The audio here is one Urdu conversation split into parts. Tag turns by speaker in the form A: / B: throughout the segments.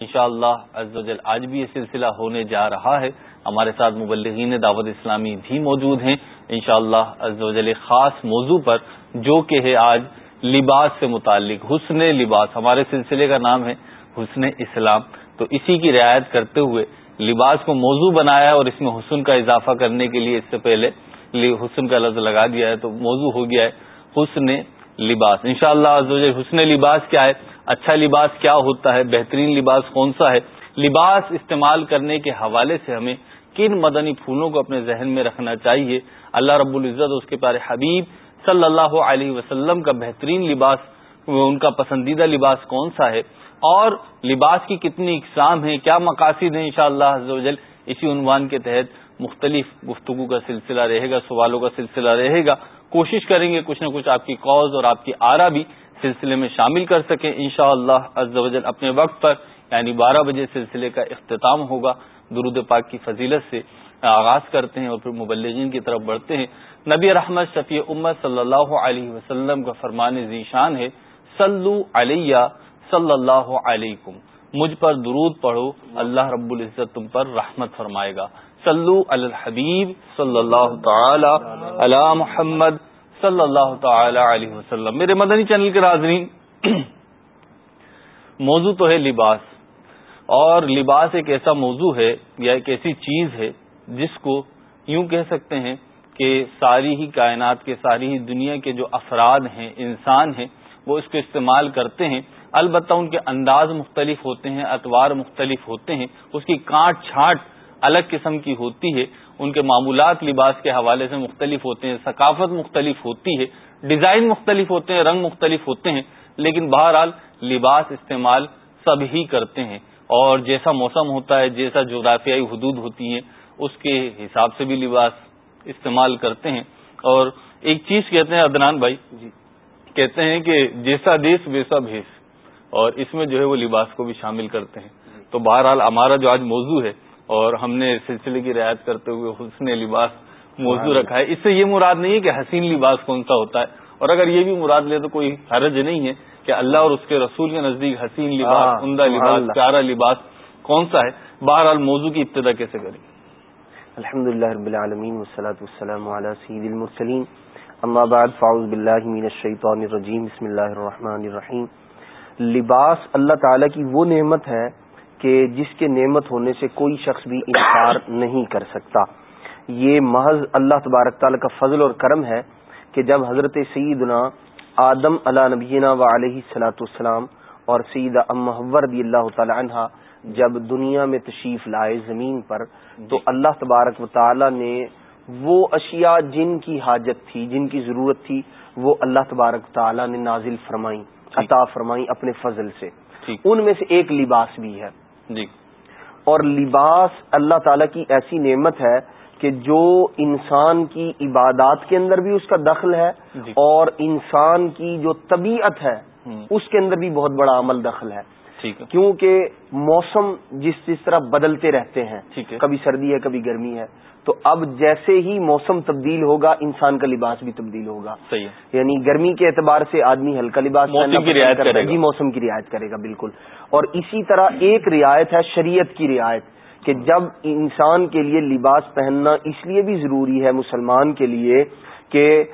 A: انشاءاللہ شاء اللہ آج بھی یہ سلسلہ ہونے جا رہا ہے۔ ہمارے ساتھ مبلغین دعوت اسلامی بھی موجود ہیں۔ انشاءاللہ شاء اللہ خاص موضوع پر جو کہ ہے آج لباس سے متعلق، حسن لباس۔ ہمارے سلسلے کا نام ہے حسن اسلام۔ تو اسی کی رعایت کرتے ہوئے لباس کو موضوع بنایا اور اس میں حسن کا اضافہ کرنے کے لیے اس سے پہلے حسن کا لفظ لگا دیا ہے تو موضوع ہو گیا ہے حسن لباس۔ انشاءاللہ شاء حسن لباس کیا ہے؟ اچھا لباس کیا ہوتا ہے؟ بہترین لباس کون سا ہے؟ لباس استعمال کرنے کے حوالے سے ہمیں کن مدنی پھولوں کو اپنے ذہن میں رکھنا چاہیے؟ اللہ رب العزت اس کے پیارے حبیب صلی اللہ علیہ وسلم کا بہترین لباس، ان کا پسندیدہ لباس کون سا ہے؟ اور لباس کی کتنی اقسام ہیں، کیا مقاصد ہیں انشاءاللہ شاء اللہ اسی عنوان کے تحت مختلف گفتگو کا سلسلہ رہے گا، سوالوں کا سلسلہ رہے گا۔ کوشش کریں گے کچھ نہ کچھ آپ کی قوض اور آپ کی آرا بھی سلسلے میں شامل کر سکیں۔ ان شاء اللہ اپنے وقت پر یعنی بارہ بجے سلسلے کا اختتام ہوگا۔ درود پاک کی فضیلت سے آغاز کرتے ہیں اور پھر مبلغین کی طرف بڑھتے ہیں۔ نبی رحمت شفیع امت صلی اللہ علیہ وسلم کا فرمان ذیشان ہے سلو علیہ صلی اللہ علیکم۔ مجھ پر درود پڑھو، اللہ رب العزت تم پر رحمت فرمائے گا۔ سلو الحبیب صلی اللہ تعالی علی محمد صلی اللہ تعالی علیہ وسلم۔ میرے مدنی چینل کے ناظرین موضوع تو ہے لباس۔ اور لباس ایک ایسا موضوع ہے یا ایک ایسی چیز ہے جس کو یوں کہہ سکتے ہیں کہ ساری ہی کائنات کے، ساری ہی دنیا کے جو افراد ہیں، انسان ہیں، وہ اس کو استعمال کرتے ہیں۔ البتہ ان کے انداز مختلف ہوتے ہیں، اتوار مختلف ہوتے ہیں۔ اس کی کانٹ چھانٹ الگ قسم کی ہوتی ہے۔ ان کے معمولات لباس کے حوالے سے مختلف ہوتے ہیں ثقافت مختلف ہوتی ہے ڈیزائن مختلف ہوتے ہیں رنگ مختلف ہوتے ہیں لیکن بہرحال لباس استعمال سب ہی کرتے ہیں۔ اور جیسا موسم ہوتا ہے جیسا جغرافیائی حدود ہوتی ہیں اس کے حساب سے بھی لباس استعمال کرتے ہیں۔ اور ایک چیز کہتے ہیں ادنان بھائی جی۔ کہتے ہیں کہ جیسا دیش ویسا بھیس۔ اور اس میں جو ہے وہ لباس کو بھی شامل کرتے ہیں۔ تو بہرحال ہمارا جو آج موضوع ہے اور ہم نے سلسلے کی رعایت کرتے ہوئے حسن لباس موضوع رکھا ہے۔ اس سے یہ مراد نہیں ہے کہ حسین لباس کون سا ہوتا ہے۔ اور اگر یہ بھی مراد لے تو کوئی حرج نہیں ہے کہ اللہ اور اس کے رسول کے نزدیک حسین لباس ہاں، عمدہ لباس پیارا لباس کون سا ہے؟ بہرحال موضوع کی ابتدا کیسے کریں؟
B: الحمد للہ رب العالمین والسلام علی سید المرسلین۔ اما بعد فاعوذ باللہ من الشیطان الرجیم۔ بسم اللہ الرحمن الرحیم۔ لباس اللہ تعالی کی وہ نعمت ہے کہ جس کے نعمت ہونے سے کوئی شخص بھی انکار نہیں کر سکتا۔ یہ محض اللہ تبارک تعالی کا فضل اور کرم ہے کہ جب حضرت سیدنا آدم علا نبینا و علیہ سلاۃ السلام اور سعید امحور رضی اللہ تعالی عنہ جب دنیا میں تشریف لائے زمین پر تو اللہ تبارک و تعالی نے وہ اشیاء جن کی حاجت تھی جن کی ضرورت تھی وہ اللہ تبارک تعالی نے نازل فرمائی عطا فرمائی اپنے فضل سے۔ ان میں سے ایک لباس بھی ہے۔ جی۔ اور لباس اللہ تعالی کی ایسی نعمت ہے کہ جو انسان کی عبادات کے اندر بھی اس کا دخل ہے جی۔ اور انسان کی جو طبیعت ہے اس کے اندر بھی بہت بڑا عمل دخل ہے۔ کیونکہ موسم جس جس طرح بدلتے رہتے ہیں کبھی سردی ہے کبھی گرمی ہے۔ تو اب جیسے ہی موسم تبدیل ہوگا انسان کا لباس بھی تبدیل ہوگا۔ صحیح یعنی گرمی کے اعتبار سے آدمی ہلکا لباس موسم کی رعایت کرے گا۔ جی موسم کی رعایت کرے گا بالکل۔ اور اسی طرح ایک رعایت ہے شریعت کی رعایت کہ جب انسان کے لیے لباس پہننا اس لیے بھی ضروری ہے مسلمان کے لیے کہ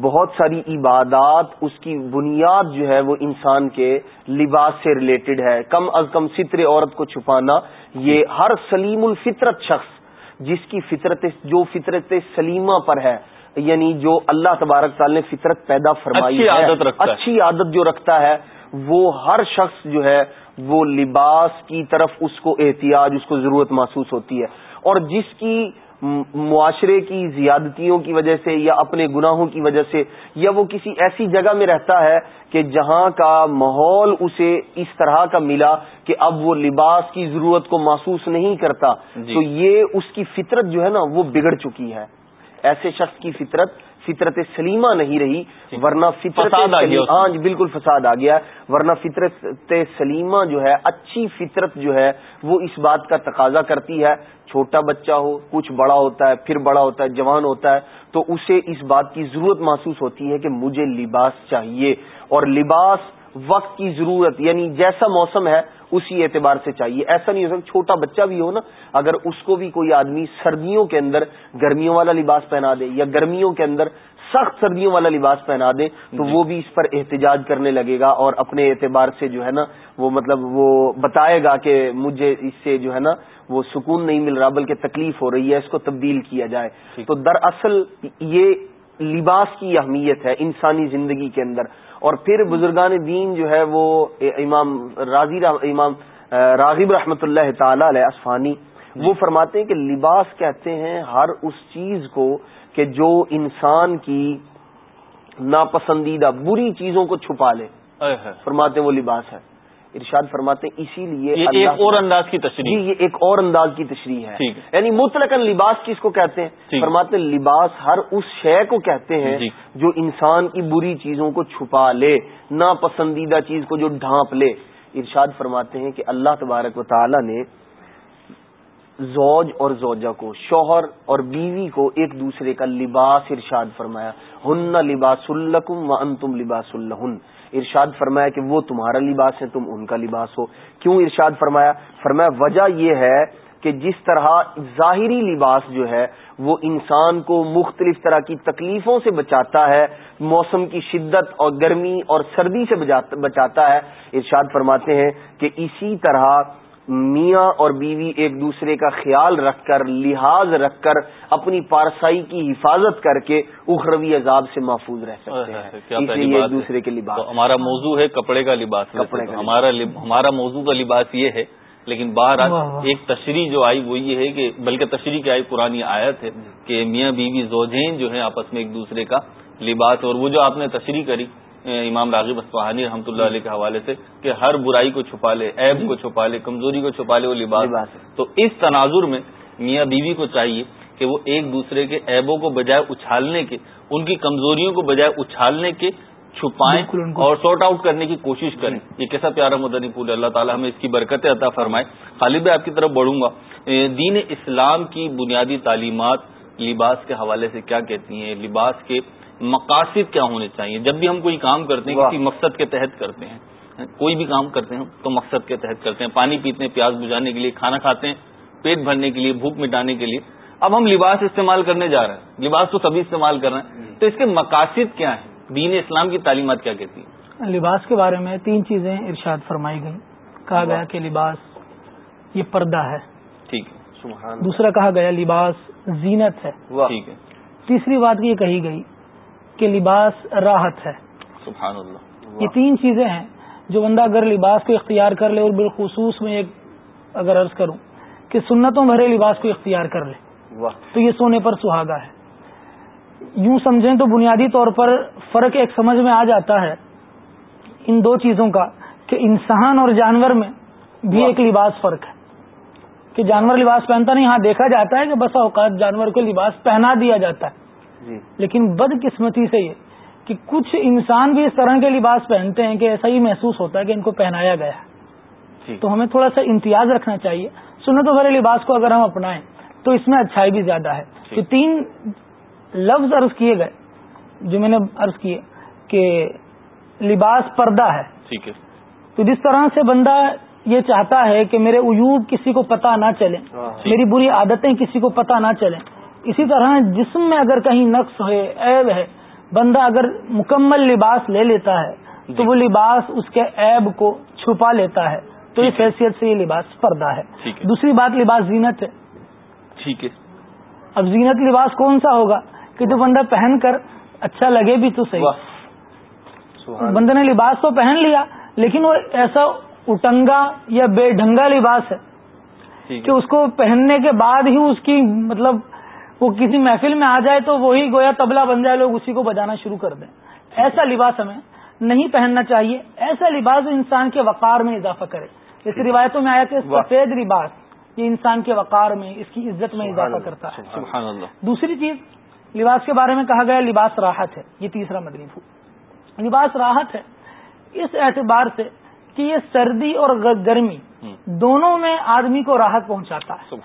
B: بہت ساری عبادات اس کی بنیاد جو ہے وہ انسان کے لباس سے ریلیٹڈ ہے۔ کم از کم ستر عورت کو چھپانا یہ ہر سلیم الفطرت شخص جس کی فطرت جو فطرت سلیمہ پر ہے یعنی جو اللہ تبارک تعالی نے فطرت پیدا فرمائی اچھی عادت رکھتا اچھی عادت جو رکھتا ہے وہ ہر شخص جو ہے وہ لباس کی طرف اس کو احتیاط اس کو ضرورت محسوس ہوتی ہے۔ اور جس کی معاشرے کی زیادتیوں کی وجہ سے یا اپنے گناہوں کی وجہ سے یا وہ کسی ایسی جگہ میں رہتا ہے کہ جہاں کا ماحول اسے اس طرح کا ملا کہ اب وہ لباس کی ضرورت کو محسوس نہیں کرتا جی۔ تو یہ اس کی فطرت جو ہے نا وہ بگڑ چکی ہے۔ ایسے شخص کی فطرت فطرت سلیمہ نہیں رہی۔ ورنہ فطرت ہاں جی بالکل فساد آ گیا۔ ورنہ فطرت سلیمہ جو ہے اچھی فطرت جو ہے وہ اس بات کا تقاضا کرتی ہے۔ چھوٹا بچہ ہو کچھ بڑا ہوتا ہے پھر بڑا ہوتا ہے جوان ہوتا ہے تو اسے اس بات کی ضرورت محسوس ہوتی ہے کہ مجھے لباس چاہیے۔ اور لباس وقت کی ضرورت یعنی جیسا موسم ہے اسی اعتبار سے چاہیے۔ ایسا نہیں ہو سکتا چھوٹا بچہ بھی ہو نا اگر اس کو بھی کوئی آدمی سردیوں کے اندر گرمیوں والا لباس پہنا دے یا گرمیوں کے اندر سخت سردیوں والا لباس پہنا دے تو جی۔ وہ بھی اس پر احتجاج کرنے لگے گا اور اپنے اعتبار سے جو ہے نا وہ مطلب وہ بتائے گا کہ مجھے اس سے جو ہے نا وہ سکون نہیں مل رہا بلکہ تکلیف ہو رہی ہے اس کو تبدیل کیا جائے۔ تو دراصل یہ لباس کی اہمیت ہے انسانی زندگی کے اندر۔ اور پھر بزرگان دین جو ہے وہ امام راضی امام راغب رحمۃ اللہ تعالی علیہ اسفانی وہ فرماتے ہیں کہ لباس کہتے ہیں ہر اس چیز کو کہ جو انسان کی ناپسندیدہ بری چیزوں کو چھپا لے۔ فرماتے ہیں وہ لباس ہے۔ ارشاد فرماتے ہیں اسی لیے
A: ایک اور انداز کی تشریح۔
B: جی یہ ایک اور انداز کی تشریح ہے۔ یعنی مطلق لباس کس کو کہتے ہیں؟ فرماتے ہیں لباس ہر اس شے کو کہتے ہیں جی۔ جو انسان کی بری چیزوں کو چھپا لے ناپسندیدہ چیز کو جو ڈھانپ لے۔ ارشاد فرماتے ہیں کہ اللہ تبارک و تعالی نے زوج اور زوجہ کو شوہر اور بیوی کو ایک دوسرے کا لباس ارشاد فرمایا۔ ہن لباس الکم و انتم لباس الہن ارشاد فرمایا کہ وہ تمہارا لباس ہے، تم ان کا لباس ہو۔ کیوں ارشاد فرمایا؟ فرمایا، وجہ یہ ہے کہ جس طرح ظاہری لباس جو ہے، وہ انسان کو مختلف طرح کی تکلیفوں سے بچاتا ہے، موسم کی شدت اور گرمی اور سردی سے بچاتا ہے۔ ارشاد فرماتے ہیں کہ اسی طرح میاں اور بیوی ایک دوسرے کا خیال رکھ کر لحاظ رکھ کر اپنی پارسائی کی حفاظت کر کے اخروی عذاب سے محفوظ رہ سکتے ہیں۔ ایک دوسرے کے لباس
A: ہمارا موضوع ہے کپڑے کا لباس کپڑے کا ہمارا ہمارا موضوع کا لباس یہ ہے لیکن باہر ایک تشریح جو آئی وہ یہ ہے کہ بلکہ تشریح کی آئی پرانی آیت ہے کہ میاں بیوی زوجین جو ہیں آپس میں ایک دوسرے کا لباس اور وہ جو آپ نے تشریح کری امام راغب اسفہانی رحمۃ اللہ علیہ کے حوالے سے کہ ہر برائی کو چھپا لے عیب کو چھپا لے کمزوری کو چھپا لے وہ لباس تو اس تناظر میں میاں بیوی کو چاہیے کہ وہ ایک دوسرے کے عیبوں کو بجائے اچھالنے کے ان کی کمزوریوں کو بجائے اچھالنے کے چھپائیں اور سارٹ آؤٹ کرنے کی کوشش کریں۔ یہ کیسا پیارا مدنی پور اللہ تعالیٰ ہمیں اس کی برکت عطا فرمائے۔ خالد آپ کی طرف بڑھوں گا۔ دین اسلام کی بنیادی تعلیمات لباس کے حوالے سے کیا کہتی ہیں؟ لباس کے مقاصد کیا ہونے چاہیے؟ جب بھی ہم کوئی کام کرتے ہیں کسی مقصد کے تحت کرتے ہیں کوئی بھی کام کرتے ہیں تو مقصد کے تحت کرتے ہیں۔ پانی پیتے ہیں پیاز بجھانے کے لیے کھانا کھاتے ہیں پیٹ بھرنے کے لیے بھوک مٹانے کے لیے۔ اب ہم لباس استعمال کرنے جا رہے ہیں۔ لباس تو سبھی استعمال کر رہے ہیں۔ تو اس کے مقاصد کیا ہیں؟ دین اسلام کی تعلیمات کیا کہتی ہیں؟
C: لباس کے بارے میں تین چیزیں ارشاد فرمائی گئی کہا گیا کہ لباس یہ پردہ ہے۔
A: ٹھیک ہے۔
C: دوسرا کہا گیا لباس زینت ہے۔
A: ٹھیک ہے۔
C: تیسری بات یہ کہی گئی کہ لباس راحت ہے۔
A: سبحان اللہ۔
C: یہ تین چیزیں ہیں جو بندہ اگر لباس کو اختیار کر لے اور بالخصوص میں ایک اگر عرض کروں کہ سنتوں بھرے لباس کو اختیار کر لے تو یہ سونے پر سہاگا ہے۔ یوں سمجھیں تو بنیادی طور پر فرق ایک سمجھ میں آ جاتا ہے ان دو چیزوں کا کہ انسان اور جانور میں بھی ایک لباس فرق ہے۔ کہ جانور لباس پہنتا نہیں ہاں دیکھا جاتا ہے کہ بسا اوقات جانور کو لباس پہنا دیا جاتا ہے۔ جی۔ لیکن بد قسمتی سے یہ کہ کچھ انسان بھی اس طرح کے لباس پہنتے ہیں کہ ایسا ہی محسوس ہوتا ہے کہ ان کو پہنایا گیا ہے۔ جی۔ تو ہمیں تھوڑا سا امتیاز رکھنا چاہیے۔ سنت بھرے لباس کو اگر ہم اپنائیں تو اس میں اچھائی بھی زیادہ ہے۔ تو تین لفظ عرض کیے گئے جو میں نے عرض کیے کہ لباس پردہ ہے۔
A: ٹھیک ہے۔
C: تو جس طرح سے بندہ یہ چاہتا ہے کہ میرے عیوب کسی کو پتہ نہ چلیں ہاں۔ میری بری عادتیں کسی کو پتہ نہ چلیں اسی طرح جسم میں اگر کہیں نقص ہے عیب ہے بندہ اگر مکمل لباس لے لیتا ہے تو جی۔ وہ لباس اس کے عیب کو چھپا لیتا ہے۔ تو اس حیثیت سے یہ لباس پردہ ہے۔ دوسری بات لباس زینت ہے۔
A: ٹھیک ہے۔
C: اب زینت لباس کون سا ہوگا؟ کہ جو بندہ پہن کر اچھا لگے بھی تو صحیح۔ بندے نے لباس تو پہن لیا لیکن وہ ایسا اٹنگا یا بے ڈھنگا لباس ہے۔ کہ اس کو پہننے کے بعد ہی اس کی مطلب وہ کسی محفل میں آ جائے تو وہی گویا تبلا بن جائے لوگ اسی کو بجانا شروع کر دیں۔ ایسا لباس ہمیں نہیں پہننا چاہیے۔ ایسا لباس انسان کے وقار میں اضافہ کرے۔ جیسے روایتوں میں آیا کہ سفید لباس یہ انسان کے وقار میں اس کی عزت میں اضافہ کرتا ہے۔ دوسری چیز لباس کے بارے میں کہا گیا لباس راحت ہے۔ یہ تیسرا مدنی لباس راحت ہے۔ اس اعتبار سے کہ یہ سردی اور گرمی دونوں میں آدمی کو راحت پہنچاتا ہے.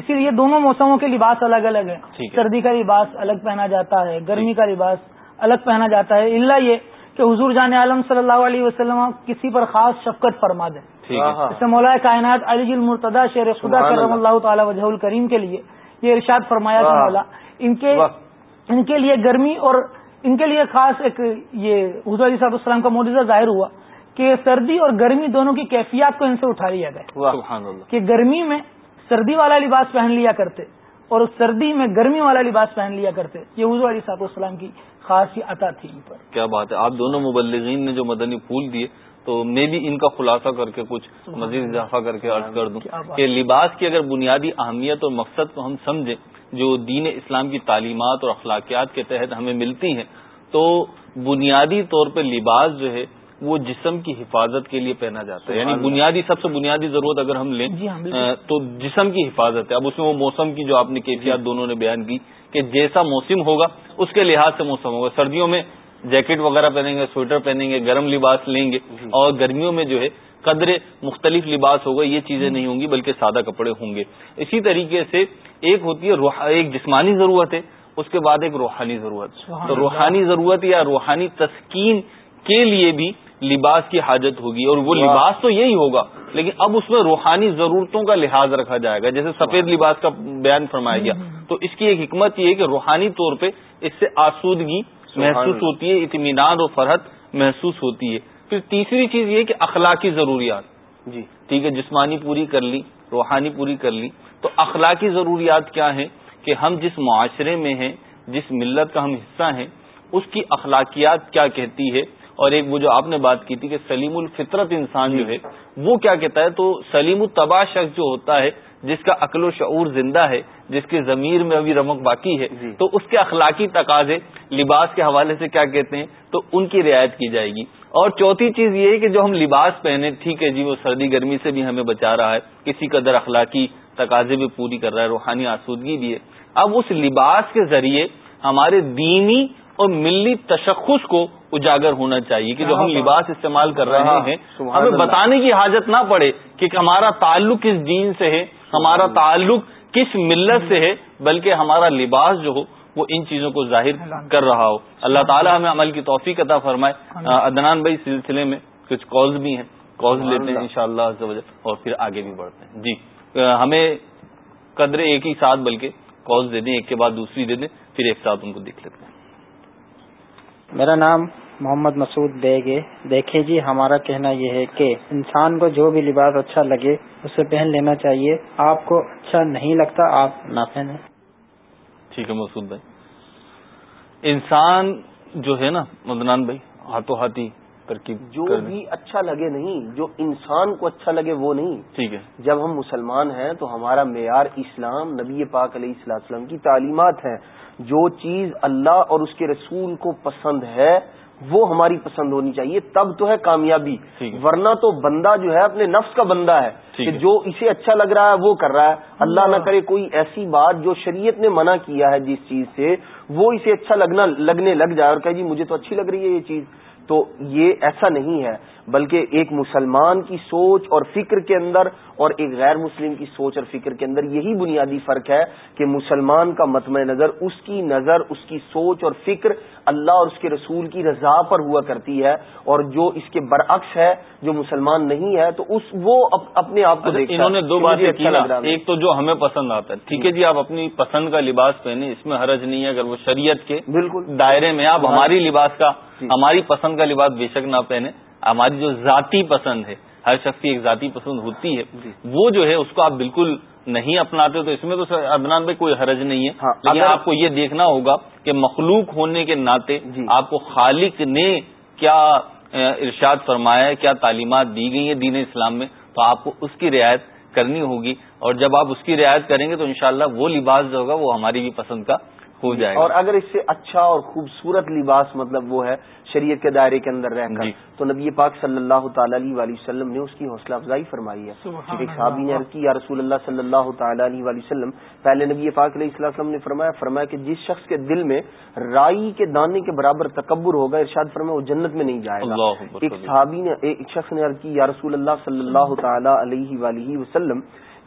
C: اسی لیے دونوں موسموں کے لباس الگ الگ ہیں سردی کا لباس الگ پہنا جاتا ہے گرمی کا لباس الگ پہنا جاتا ہے اللہ یہ کہ حضور جان عالم صلی اللہ علیہ وسلم کسی پر خاص شفقت فرما دیں. جیسے مولا کائنات علی المرتدا شیر خدا کرم اللہ. تعالی وجہ الکریم کے لیے یہ ارشاد فرمایا تھا مولا ان کے ان کے لیے گرمی اور ان کے لیے خاص ایک یہ حضور علیہ صاحب السلام کا موجودہ ظاہر ہوا کہ سردی اور گرمی دونوں کی کیفیات کو ان سے اٹھا لیا گیا کہ گرمی میں سردی والا لباس پہن لیا کرتے اور سردی میں گرمی والا لباس پہن لیا کرتے۔ یہ حضور علی صاحب السلام کی خاص عطا تھی ان پر۔
A: کیا بات ہے۔ آپ دونوں مبلغین نے جو مدنی پھول دیے تو میں بھی ان کا خلاصہ کر کے کچھ مزید اضافہ کر کے عرض کر دوں کہ لباس کی اگر بنیادی اہمیت اور مقصد کو ہم سمجھیں جو دین اسلام کی تعلیمات اور اخلاقیات کے تحت ہمیں ملتی ہیں تو بنیادی طور پہ لباس جو ہے وہ جسم کی حفاظت کے لیے پہنا جاتا ہے یعنی بنیادی سب سے بنیادی ضرورت اگر ہم لیں جی ہاں، تو جسم کی حفاظت ہے۔ اب اس میں وہ موسم کی جو آپ نے کیفیات جی۔ دونوں نے بیان کی کہ جیسا موسم ہوگا اس کے لحاظ سے موسم ہوگا۔ سردیوں میں جیکٹ وغیرہ پہنیں گے سویٹر پہنیں گے گرم لباس لیں گے جی۔ اور گرمیوں میں جو ہے قدر مختلف لباس ہوگا یہ چیزیں نہیں ہوں گی بلکہ سادہ کپڑے ہوں گے۔ اسی طریقے سے ایک ہوتی ہے ایک جسمانی ضرورت ہے اس کے بعد ایک روحانی ضرورت۔ تو روحانی ضرورت یا روحانی تسکین کے لیے بھی لباس کی حاجت ہوگی اور وہ لباس تو یہی ہوگا لیکن اب اس میں روحانی ضرورتوں کا لحاظ رکھا جائے گا جیسے سفید لباس کا بیان فرمایا گیا۔ تو اس کی ایک حکمت یہ ہے کہ روحانی طور پہ اس سے آسودگی محسوس ہوتی ہے اطمینان اور فرحت محسوس ہوتی ہے۔ پھر تیسری چیز یہ کہ اخلاقی ضروریات۔ جی۔ ٹھیک ہے جسمانی پوری کر لی روحانی پوری کر لی۔ تو اخلاقی ضروریات کیا ہیں؟ کہ ہم جس معاشرے میں ہیں جس ملت کا ہم حصہ ہیں اس کی اخلاقیات کیا کہتی ہے؟ اور ایک وہ جو آپ نے بات کی تھی کہ سلیم الفطرت انسان جو ہے وہ کیا کہتا ہے؟ تو سلیم الطبا شخص جو ہوتا ہے جس کا عقل و شعور زندہ ہے جس کی ضمیر میں ابھی رمک باقی ہے جی۔ تو اس کے اخلاقی تقاضے لباس کے حوالے سے کیا کہتے ہیں؟ تو ان کی رعایت کی جائے گی۔ اور چوتھی چیز یہ ہے کہ جو ہم لباس پہنے ٹھیک ہے جی وہ سردی گرمی سے بھی ہمیں بچا رہا ہے کسی قدر اخلاقی تقاضے بھی پوری کر رہا ہے روحانی آسودگی بھی ہے۔ اب اس لباس کے ذریعے ہمارے دینی اور ملی تشخص کو اجاگر ہونا چاہیے کہ جو ہم لباس استعمال کر رہے ہیں۔ ہمیں بتانے کی حاجت نہ پڑے کہ ہمارا تعلق کس دین سے ہے ہمارا تعلق کس ملت سے ہے بلکہ ہمارا لباس جو ہو وہ ان چیزوں کو ظاہر کر رہا ہو۔ اللہ تعالیٰ ہمیں عمل کی توفیق عطا فرمائے۔ ادنان بھائی سلسلے میں کچھ کالز بھی ہیں۔ کالز لیتے ہیں ان شاء اللہ اور پھر آگے بھی بڑھتے ہیں۔ جی۔ ہمیں قدرے ایک ہی ساتھ بلکہ کالز دے دیں ایک کے بعد دوسری دے دیں پھر ایک ساتھ ان کو دیکھ لیتے ہیں۔
D: میرا نام محمد مسعود بیگ دیکھیے جی ہمارا کہنا یہ ہے کہ انسان کو جو بھی لباس اچھا لگے اسے پہن لینا چاہیے۔ آپ کو اچھا نہیں لگتا آپ نہ پہنے
A: ٹھیک ہے مسعود بھائی۔ انسان جو ہے نا مدنان بھائی ہاتھوں ہاتھی ترکیب
B: جو بھی اچھا لگے نہیں جو انسان کو اچھا لگے وہ نہیں۔
A: ٹھیک ہے۔
B: جب ہم مسلمان ہیں تو ہمارا معیار اسلام نبی پاک علیہ السلام کی تعلیمات ہیں۔ جو چیز اللہ اور اس کے رسول کو پسند ہے وہ ہماری پسند ہونی چاہیے۔ تب تو ہے کامیابی۔ ورنہ تو بندہ جو ہے اپنے نفس کا بندہ ہے کہ جو اسے اچھا لگ رہا ہے وہ کر رہا ہے۔ اللہ نہ کرے کوئی ایسی بات جو شریعت نے منع کیا ہے جس چیز سے وہ اسے اچھا لگنا لگنے لگ جائے اور کہ جی مجھے تو اچھی لگ رہی ہے یہ چیز۔ تو یہ ایسا نہیں ہے، بلکہ ایک مسلمان کی سوچ اور فکر کے اندر اور ایک غیر مسلم کی سوچ اور فکر کے اندر یہی بنیادی فرق ہے کہ مسلمان کا متم نظر اس کی نظر، اس کی سوچ اور فکر اللہ اور اس کے رسول کی رضا پر ہوا کرتی ہے اور جو اس کے برعکس ہے جو مسلمان نہیں ہے تو اس وہ اپنے آپ کو
A: اچھا، انہوں نے دو باتیں اچھا ایک تو جو ہمیں پسند آتا ہے۔ ٹھیک ہے جی آپ اپنی پسند کا لباس پہنے اس میں حرج نہیں ہے اگر وہ شریعت کے بالکل۔ دائرے میں آپ ہماری لباس کا جی۔ ہماری پسند کا لباس بے شک نہ پہنے ہماری جو ذاتی پسند ہے ہر شخص کی ایک ذاتی پسند ہوتی ہے۔ جی۔ وہ جو ہے اس کو آپ بالکل نہیں اپناتے تو اس میں تو ادنان بھائی کوئی حرج نہیں ہے ہاں، لیکن آپ کو یہ دیکھنا ہوگا کہ مخلوق ہونے کے ناطے جی۔ آپ کو خالق نے کیا ارشاد فرمایا ہے کیا تعلیمات دی گئی ہیں دین اسلام میں تو آپ کو اس کی رعایت کرنی ہوگی اور جب آپ اس کی رعایت کریں گے تو انشاءاللہ وہ لباس جو ہوگا وہ ہماری بھی پسند کا ہو جائے
B: اور اگر اس سے اچھا اور خوبصورت لباس مطلب وہ ہے شریعت کے دائرے کے اندر رہ کر جی۔ تو نبی پاک صلی اللہ تعالی علیہ وسلم نے اس کی حوصلہ افزائی فرمائی ہے۔ ایک صحابی نے عرض کی یا رسول اللہ صلی اللہ تعالی علیہ وسلم پہلے نبی پاک علیہ وسلم نے فرمایا فرمایا کہ جس شخص کے دل میں رائی کے دانے کے برابر تکبر ہوگا ارشاد فرمایا وہ جنت میں نہیں جائے گا۔ ایک صحابی نے ایک شخص نے عرض کی یا رسول اللہ صلی اللہ تعالی علیہ وآلہ وسلم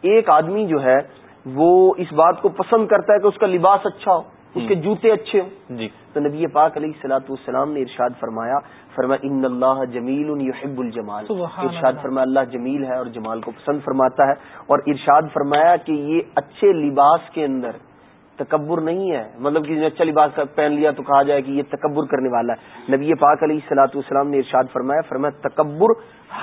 B: ایک آدمی جو ہے وہ اس بات کو پسند کرتا ہے کہ اس کا لباس اچھا ہو۔ اس کے جوتے اچھے ہوں. جی. تو نبی پاک علیہ السلاۃ والسلام نے ارشاد فرمایا فرمایا ان اللہ جمیل یحب الجمال. ارشاد فرمایا اللہ جمیل ہے اور جمال کو پسند فرماتا ہے. اور ارشاد فرمایا کہ یہ اچھے لباس کے اندر تکبر نہیں ہے. مطلب کہ اچھا لباس پہن لیا تو کہا جائے کہ یہ تکبر کرنے والا ہے. نبی پاک علیہ السلاۃ والسلام نے ارشاد فرمایا فرمایا تکبر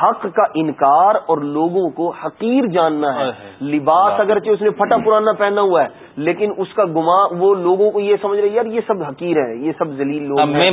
B: حق کا انکار اور لوگوں کو حقیر جاننا ہے. لباس اگرچہ اس نے پھٹا پرانا پہنا ہوا ہے لیکن اس کا گما وہ لوگوں کو یہ سمجھ رہے یار یہ سب حقیر ہے یہ سب ذلیل لوگ میں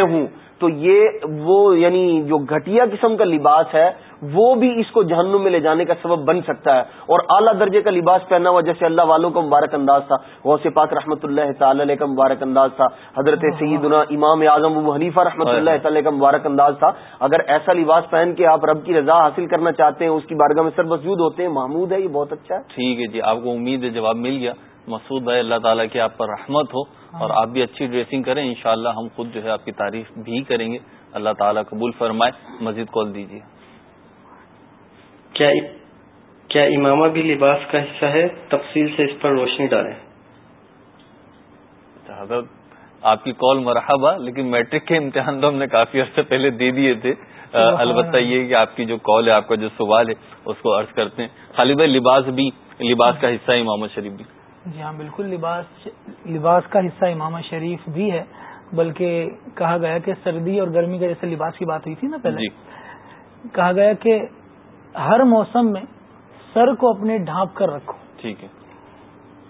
B: ہوں۔ تو یہ وہ یعنی جو گھٹیا قسم کا لباس ہے وہ بھی اس کو جہنم میں لے جانے کا سبب بن سکتا ہے۔ اور اعلیٰ درجے کا لباس پہنا ہوا جیسے اللہ والوں کا مبارک انداز تھا غوث پاک رحمۃ اللہ تعالی علیہ کا مبارک انداز تھا حضرت سیدنا امام اعظم ابو حنیفہ رحمۃ اللہ تعالی کا مبارک انداز تھا۔ اگر ایسا لباس پہن کے آپ رب کی رضا حاصل کرنا چاہتے ہیں اس کی بارگاہ میں سر مسجود ہوتے ہیں محمود ہے یہ بہت اچھا ہے۔
A: ٹھیک ہے جی آپ کو امید ہے جواب مل گیا۔ مسعود بھائی اللہ تعالیٰ کی آپ پر رحمت ہو اور آپ بھی اچھی ڈریسنگ کریں۔ انشاءاللہ ہم خود جو ہے آپ کی تعریف بھی کریں گے۔ اللہ تعالیٰ قبول فرمائے۔ مزید کال دیجیے
E: کیا امامہ بھی لباس کا حصہ ہے؟ تفصیل سے اس پر روشنی ڈالیں۔
A: حضرت آپ کی کال مرحبا لیکن میٹرک کے امتحان تو ہم نے کافی عرصے پہلے دے دیے تھے۔ البتہ یہ کہ آپ کی جو کال ہے آپ کا جو سوال ہے اس کو عرض کرتے ہیں۔ خالی بھائی لباس بھی لباس کا حصہ ہے امام شریف بھی۔
C: جی ہاں بالکل لباس لباس کا حصہ امام شریف بھی ہے بلکہ کہا گیا کہ سردی اور گرمی کا جیسے لباس کی بات ہوئی تھی نا پہلے۔ جی۔ کہا گیا کہ ہر موسم میں سر کو اپنے ڈھانپ کر رکھو۔
A: ٹھیک ہے۔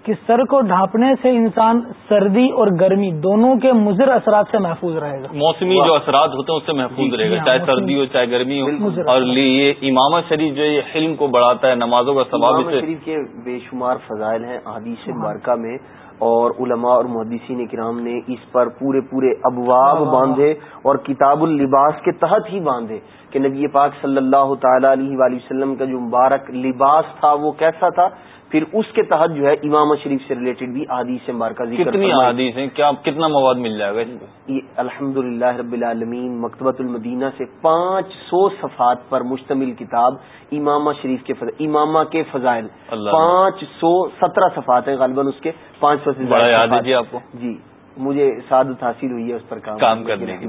C: کہ سر کو ڈھانپنے سے انسان سردی اور گرمی دونوں کے مضر اثرات سے محفوظ رہے گا۔
A: موسمی جو اثرات ہوتے ہیں اس سے محفوظ رہے گا چاہے سردی ہو چاہے گرمی ہو۔ اور یہ امام شریف جو یہ علم کو بڑھاتا ہے نمازوں کا
B: امام شریف کے بے شمار فضائل ہیں حدیث مبارکہ میں اور علماء اور محدثین کرام نے اس پر پورے پورے ابواب باندھے اور کتاب اللباس کے تحت ہی باندھے کہ نبی پاک صلی اللہ تعالی علیہ وآلہ وسلم کا جو مبارک لباس تھا وہ کیسا تھا۔ پھر اس کے تحت جو ہے امام شریف سے ریلیٹڈ بھی آدی سے مارکا
A: کتنی حادیث ہیں؟ کیا کتنا مواد مل جائے گا
B: یہ الحمد للہ رب العالمین مکتبۃ المدینہ سے پانچ سو صفحات پر مشتمل کتاب امامہ شریف کے فضائل امامہ کے فضائل۔ پانچ سو سترہ صفحات ہیں غالباً اس کے۔ پانچ سو
A: سے کو۔
B: جی مجھے سعادت حاصل ہوئی ہے اس پر
A: کام کرنے کی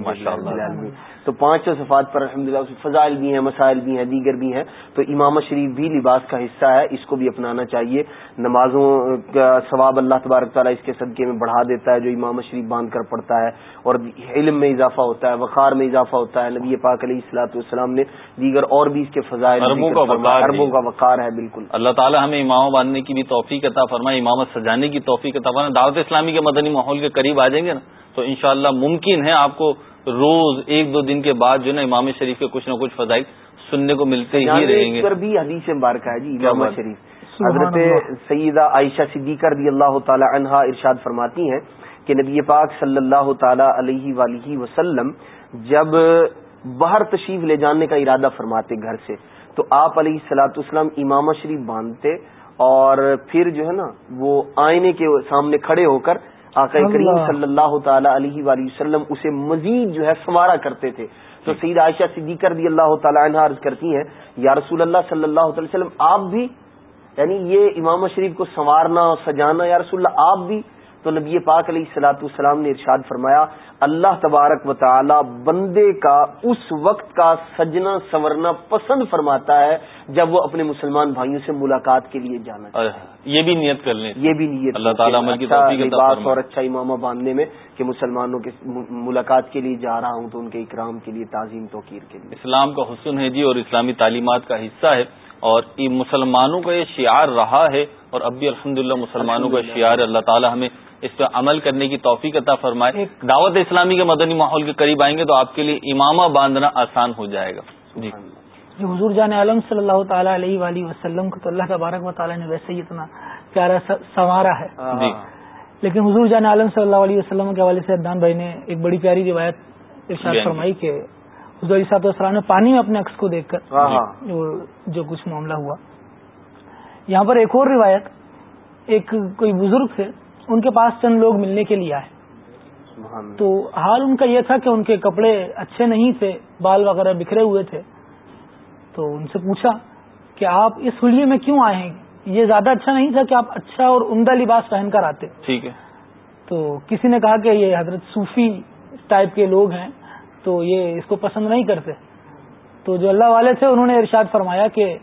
B: تو پانچ صفات پر الحمد للہ فضائل بھی ہیں مسائل بھی ہیں دیگر بھی ہیں۔ تو امام شریف بھی لباس کا حصہ ہے اس کو بھی اپنانا چاہیے۔ نمازوں کا ثواب اللہ تبارک تعالیٰ اس کے صدقے میں بڑھا دیتا ہے جو امام شریف باندھ کر پڑتا ہے۔ اور علم میں اضافہ ہوتا ہے وقار میں اضافہ ہوتا ہے۔ نبی پاک علیہ السلاۃ والسلام نے دیگر اور بھی اس کے فضائل
A: اربوں
B: کا وقار ہے۔ بالکل۔
A: اللہ تعالیٰ ہمیں امام باندھنے کی بھی توفیق عطا فرمائے امامت سجانے کی توفیق عطا فرمائے۔ دعوت اسلامی کے مدنی ماحول کے قریب آ جائیں گے نا تو انشاءاللہ ممکن ہے آپ کو روز ایک دو دن کے بعد جو نا امام شریف کے کچھ نہ کچھ فضائل سننے کو ملتے ہی رہیں گے۔
B: پر بھی حدیث مبارکہ ہے جی امام شریف۔ حضرت سیدہ عائشہ صدیقہ رضی اللہ تعالی عنہا ارشاد فرماتی ہیں کہ نبی پاک صلی اللہ تعالی علیہ وآلہ وسلم جب باہر تشریف لے جانے کا ارادہ فرماتے گھر سے تو آپ علیہ السلاۃ اسلام امام شریف باندھتے اور پھر جو ہے نا وہ آئینے کے سامنے کھڑے ہو کر آقا کریم صلی اللہ تعالی علیہ وآلہ وسلم اسے مزید جو ہے سنوارا کرتے تھے۔ تو سید عائشہ صدیقہ رضی اللہ تعالی عنہ عرض کرتی ہیں یا رسول اللہ صلی اللہ تعالی وسلم آپ بھی یعنی یہ امام شریف کو سنوارنا سجانا یا رسول اللہ آپ بھی تو نبی پاک علیہ السلاۃ والسلام نے ارشاد فرمایا اللہ تبارک و تعالی بندے کا اس وقت کا سجنا سورنا پسند فرماتا ہے جب وہ اپنے مسلمان بھائیوں سے ملاقات کے لیے جانا
A: یہ بھی نیت کر لیں۔
B: یہ بھی نیت
A: اللہ تعالیٰ
B: اچھا لباس اور اچھا امامہ باندھنے میں کہ مسلمانوں کے ملاقات کے لیے جا رہا ہوں تو ان کے اکرام کے لیے تعظیم توقیر کے لیے۔
A: اسلام کا حسن ہے جی اور اسلامی تعلیمات کا حصہ ہے۔ اور مسلمانوں کا یہ شعار رہا ہے اور اب بھی الحمد مسلمانوں کا شعار اللہ تعالیٰ ہمیں اس پہ عمل کرنے کی توفیق عطا فرمائے۔ دعوت اسلامی کے مدنی ماحول کے قریب آئیں گے تو آپ کے لیے امامہ باندھنا آسان ہو جائے گا۔ جی۔
C: جی حضور جان عالم صلی اللہ تعالیٰ علیہ وآلہ وسلم کو تو اللہ تبارک و تعالیٰ نے ویسے ہی اتنا پیارا سنوارا ہے۔ جی۔ لیکن حضور جان عالم صلی اللہ علیہ وسلم کے حوالے سے ادان بھائی نے ایک بڑی پیاری روایت ارشاد جی۔ فرمائی کہ حضور صاحب السلام نے پانی میں اپنے عکس کو دیکھ کر جو کچھ معاملہ ہوا۔ یہاں پر ایک اور روایت ایک کوئی بزرگ تھے ان کے پاس چند لوگ ملنے کے لیے آئے۔ تو حال ان کا یہ تھا کہ ان کے کپڑے اچھے نہیں تھے بال وغیرہ بکھرے ہوئے تھے۔ تو ان سے پوچھا کہ آپ اس میں کیوں آئے ہیں؟ یہ زیادہ اچھا نہیں تھا کہ آپ اچھا اور عمدہ لباس پہن کر آتے۔
A: ٹھیک ہے۔
C: تو کسی نے کہا کہ یہ حضرت صوفی ٹائپ کے لوگ ہیں۔ تو یہ اس کو پسند نہیں کرتے۔ تو جو اللہ والے تھے انہوں نے ارشاد فرمایا کہ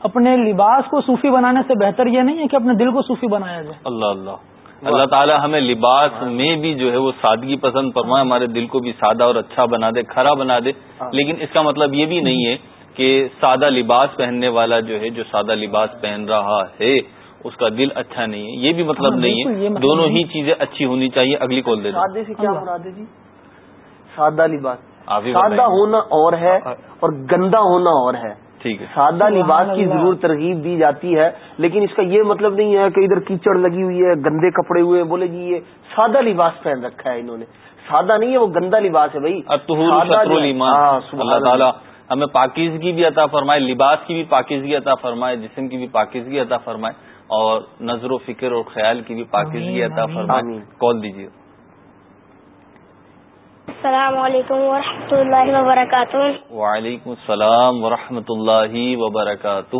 C: اپنے لباس کو صوفی بنانے سے بہتر یہ نہیں ہے کہ اپنے دل کو صوفی بنایا جائے۔
A: اللہ اللہ۔ اللہ تعالیٰ ہمیں لباس میں بھی جو ہے وہ سادگی پسند فرمائے ہمارے دل کو بھی سادہ اور اچھا بنا دے کھرا بنا دے۔ لیکن اس کا مطلب یہ بھی نہیں ہے کہ سادہ لباس پہننے والا جو ہے جو سادہ لباس پہن رہا ہے اس کا دل اچھا نہیں ہے۔ یہ بھی مطلب ہاں، نہیں ہے۔ مطلب دونوں ہی چیزیں اچھی ہونی چاہیے اگلی کال دے
B: سادے سے کیا مراد ہے جی سادہ لباس سادہ ہونا اور ہے ہاں، ہاں۔ اور گندا ہونا اور ہے. ٹھیک ہے. سادہ لباس کی ضرور ترغیب دی جاتی ہے لیکن اس کا یہ مطلب نہیں ہے کہ ادھر کیچڑ لگی ہوئی ہے گندے کپڑے ہوئے بولے جی یہ سادہ لباس پہن رکھا ہے انہوں نے. سادہ نہیں ہے وہ گندا لباس ہے بھائی.
A: اللہ تعالیٰ ہمیں پاکیزگی بھی عطا فرمائے لباس کی بھی پاکیزگی عطا فرمائے جسم کی بھی پاکیزگی عطا فرمائے اور نظر و فکر اور خیال کی بھی پاکیزگی عطا فرمائے۔ کال دیجیے۔
F: السلام علیکم ورحمۃ اللہ وبرکاتہ۔
A: وعلیکم السلام ورحمۃ اللہ وبرکاتہ۔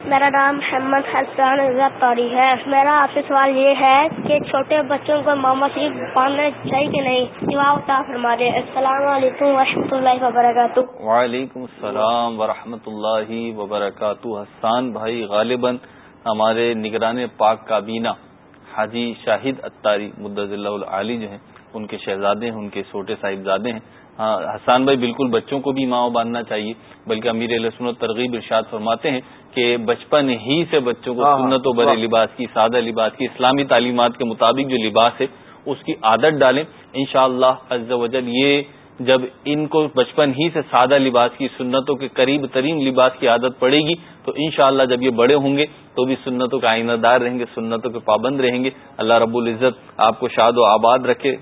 F: میرا نام محمد حسان تاری ہے۔ میرا آپ سے سوال یہ ہے کہ چھوٹے بچوں کو محمد شریف باندھنا چاہیے کہ نہیں؟ جواب فرما دے السلام علیکم ورحمۃ اللہ وبرکاتہ۔
A: وعلیکم السلام ورحمۃ اللہ وبرکاتہ۔ حسان بھائی غالباً ہمارے نگران پاک کابینہ حاجی شاہد اتاری مدض اللہ علی جو ہیں ان کے شہزادے ہیں ان کے چھوٹے صاحبزادے ہیں۔ ہاں حسان بھائی بالکل بچوں کو بھی ماں باندھنا چاہیے بلکہ امیر و ترغیب ارشاد فرماتے ہیں کہ بچپن ہی سے بچوں کو ہاں، ہاں، سنت و برے لباس کی سادہ لباس کی اسلامی تعلیمات کے مطابق جو لباس ہے اس کی عادت ڈالیں۔ انشاءاللہ شاء اللہ یہ جب ان کو بچپن ہی سے سادہ لباس کی سنتوں کے قریب ترین لباس کی عادت پڑے گی تو انشاءاللہ جب یہ بڑے ہوں گے تو بھی سنتوں کا آئینہ دار رہیں گے سنتوں کے پابند رہیں گے۔ اللہ رب العزت آپ کو شاد و آباد رکھے۔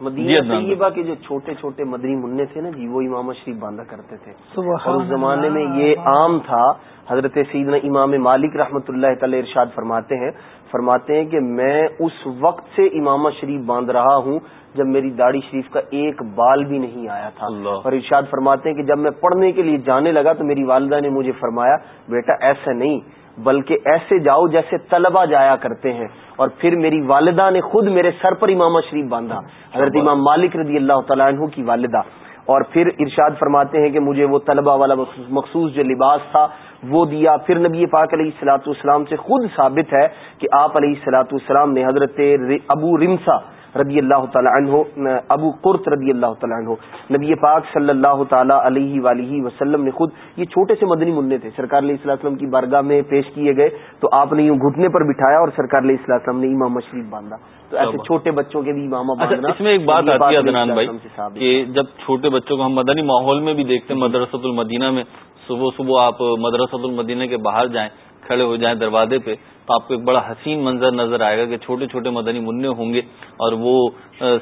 B: مدینہ طیبہ کے جو چھوٹے چھوٹے مدنی منع تھے نا جی وہ امام شریف باندھا کرتے تھے۔ اور اس زمانے میں یہ عام تھا حضرت سیدنا امام مالک رحمۃ اللہ تعالی ارشاد فرماتے ہیں فرماتے ہیں کہ میں اس وقت سے امام شریف باندھ رہا ہوں جب میری داڑھی شریف کا ایک بال بھی نہیں آیا تھا۔ اور ارشاد فرماتے ہیں کہ جب میں پڑھنے کے لیے جانے لگا تو میری والدہ نے مجھے فرمایا بیٹا ایسا نہیں بلکہ ایسے جاؤ جیسے طلبا جایا کرتے ہیں۔ اور پھر میری والدہ نے خود میرے سر پر امام شریف باندھا حضرت امام مالک رضی اللہ تعالیٰ عنہ کی والدہ۔ اور پھر ارشاد فرماتے ہیں کہ مجھے وہ طلبہ والا مخصوص جو لباس تھا وہ دیا۔ پھر نبی پاک علیہ السلاۃ والسلام سے خود ثابت ہے کہ آپ علیہ السلاۃ والسلام نے حضرت ابو رمسا رضی اللہ تعالیٰ عنہ ابو قرط رضی اللہ تعالیٰ عنہ۔ نبی پاک صلی اللہ تعالیٰ علیہ ولیہ وسلم نے خود یہ چھوٹے سے مدنی منع تھے۔ سرکار علیہ السلام کی بارگاہ میں پیش کیے گئے تو آپ نے یوں گھٹنے پر بٹھایا اور سرکار علیہ السلام نے امام مشریف باندھا۔ تو ایسے چھوٹے بچوں کے بھی امام
A: اچھا اس میں ایک بات آتی ہے ادنان بھائی کہ جب چھوٹے بچوں کو ہم مدنی ماحول میں بھی دیکھتے ہیں مدرسۃ المدینہ میں صبح صبح آپ مدرسۃ المدینہ کے باہر جائیں کھڑے ہو جائیں دروازے پہ تو آپ کو ایک بڑا حسین منظر نظر آئے گا کہ چھوٹے چھوٹے مدنی منع ہوں گے اور وہ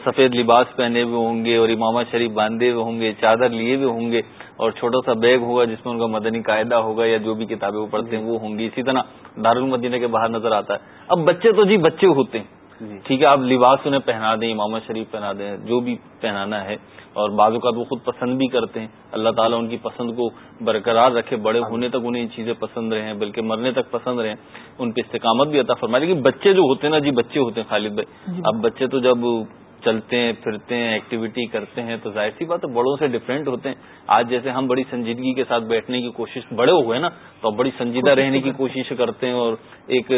A: سفید لباس پہنے ہوئے ہوں گے اور امامہ شریف باندھے ہوئے ہوں گے، چادر لیے ہوئے ہوں گے اور چھوٹا سا بیگ ہوگا جس میں ان کا مدنی قاعدہ ہوگا یا جو بھی کتابیں وہ پڑھتے ہیں وہ ہوں گی۔ اسی طرح دارالمدینہ کے باہر نظر آتا ہے۔ اب بچے تو جی بچے ہوتے ہیں۔ ٹھیک ہے آپ لباس انہیں پہنا دیں امام شریف پہنا دیں جو بھی پہنانا ہے اور بعض اوقات وہ خود پسند بھی کرتے ہیں۔ اللہ تعالیٰ ان کی پسند کو برقرار رکھے بڑے ہونے تک انہیں یہ چیزیں پسند رہے ہیں بلکہ مرنے تک پسند رہے ان پہ استقامت بھی عطا فرمائے۔ لیکن بچے جو ہوتے ہیں نا جی بچے ہوتے ہیں خالد بھائی۔ جی۔ اب بچے تو جب چلتے ہیں پھرتے ہیں ایکٹیویٹی کرتے ہیں تو ظاہر سی بات ہے بڑوں سے ڈفرینٹ ہوتے ہیں۔ آج جیسے ہم بڑی سنجیدگی کے ساتھ بیٹھنے کی کوشش بڑے ہوئے نا تو بڑی سنجیدہ رہنے کی کوشش کرتے ہیں اور ایک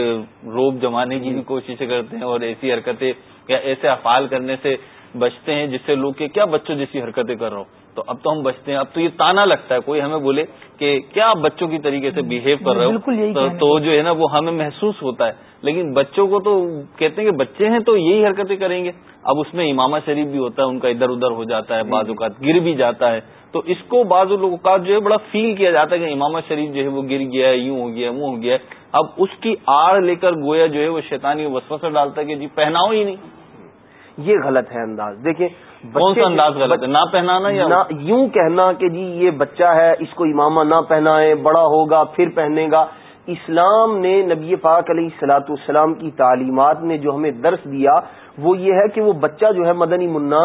A: روب جمانے کی بھی کوشش کرتے ہیں اور ایسی حرکتیں یا ایسے افعال کرنے سے بچتے ہیں جس سے لوگ کہ کیا بچوں جیسی حرکتیں کر رہا ہوں۔ تو اب تو ہم بچتے ہیں۔ اب تو یہ تانا لگتا ہے۔ کوئی ہمیں بولے کہ کیا بالکل کی طریقے سے بہیو کر رہے ہو؟ تو جو ہے نا وہ ہمیں محسوس ہوتا ہے۔ لیکن بچوں کو تو کہتے ہیں کہ بچے ہیں تو یہی حرکتیں کریں گے۔ اب اس میں امامہ شریف بھی ہوتا ہے ان کا ادھر ادھر ہو جاتا ہے بعض اوقات گر بھی جاتا ہے۔ تو اس کو بعض اوقات جو ہے بڑا فیل کیا جاتا ہے کہ امامہ شریف جو ہے وہ گر گیا ہے یوں ہو گیا وہ ہو گیا ہے۔ اب اس کی آڑ لے کر گویا جو ہے وہ شیطانی وسوسہ ڈالتا ہے کہ جی پہناؤ ہی نہیں۔
B: یہ غلط ہے انداز۔ دیکھیں
A: کون سا انداز غلط ہے؟ نہ پہنانا یا
B: یوں کہنا کہ جی یہ بچہ ہے اس کو امامہ نہ پہنائے بڑا ہوگا پھر پہنے گا۔ اسلام نے نبی پاک علیہ السلاۃ السلام کی تعلیمات نے جو ہمیں درس دیا وہ یہ ہے کہ وہ بچہ جو ہے مدنی منا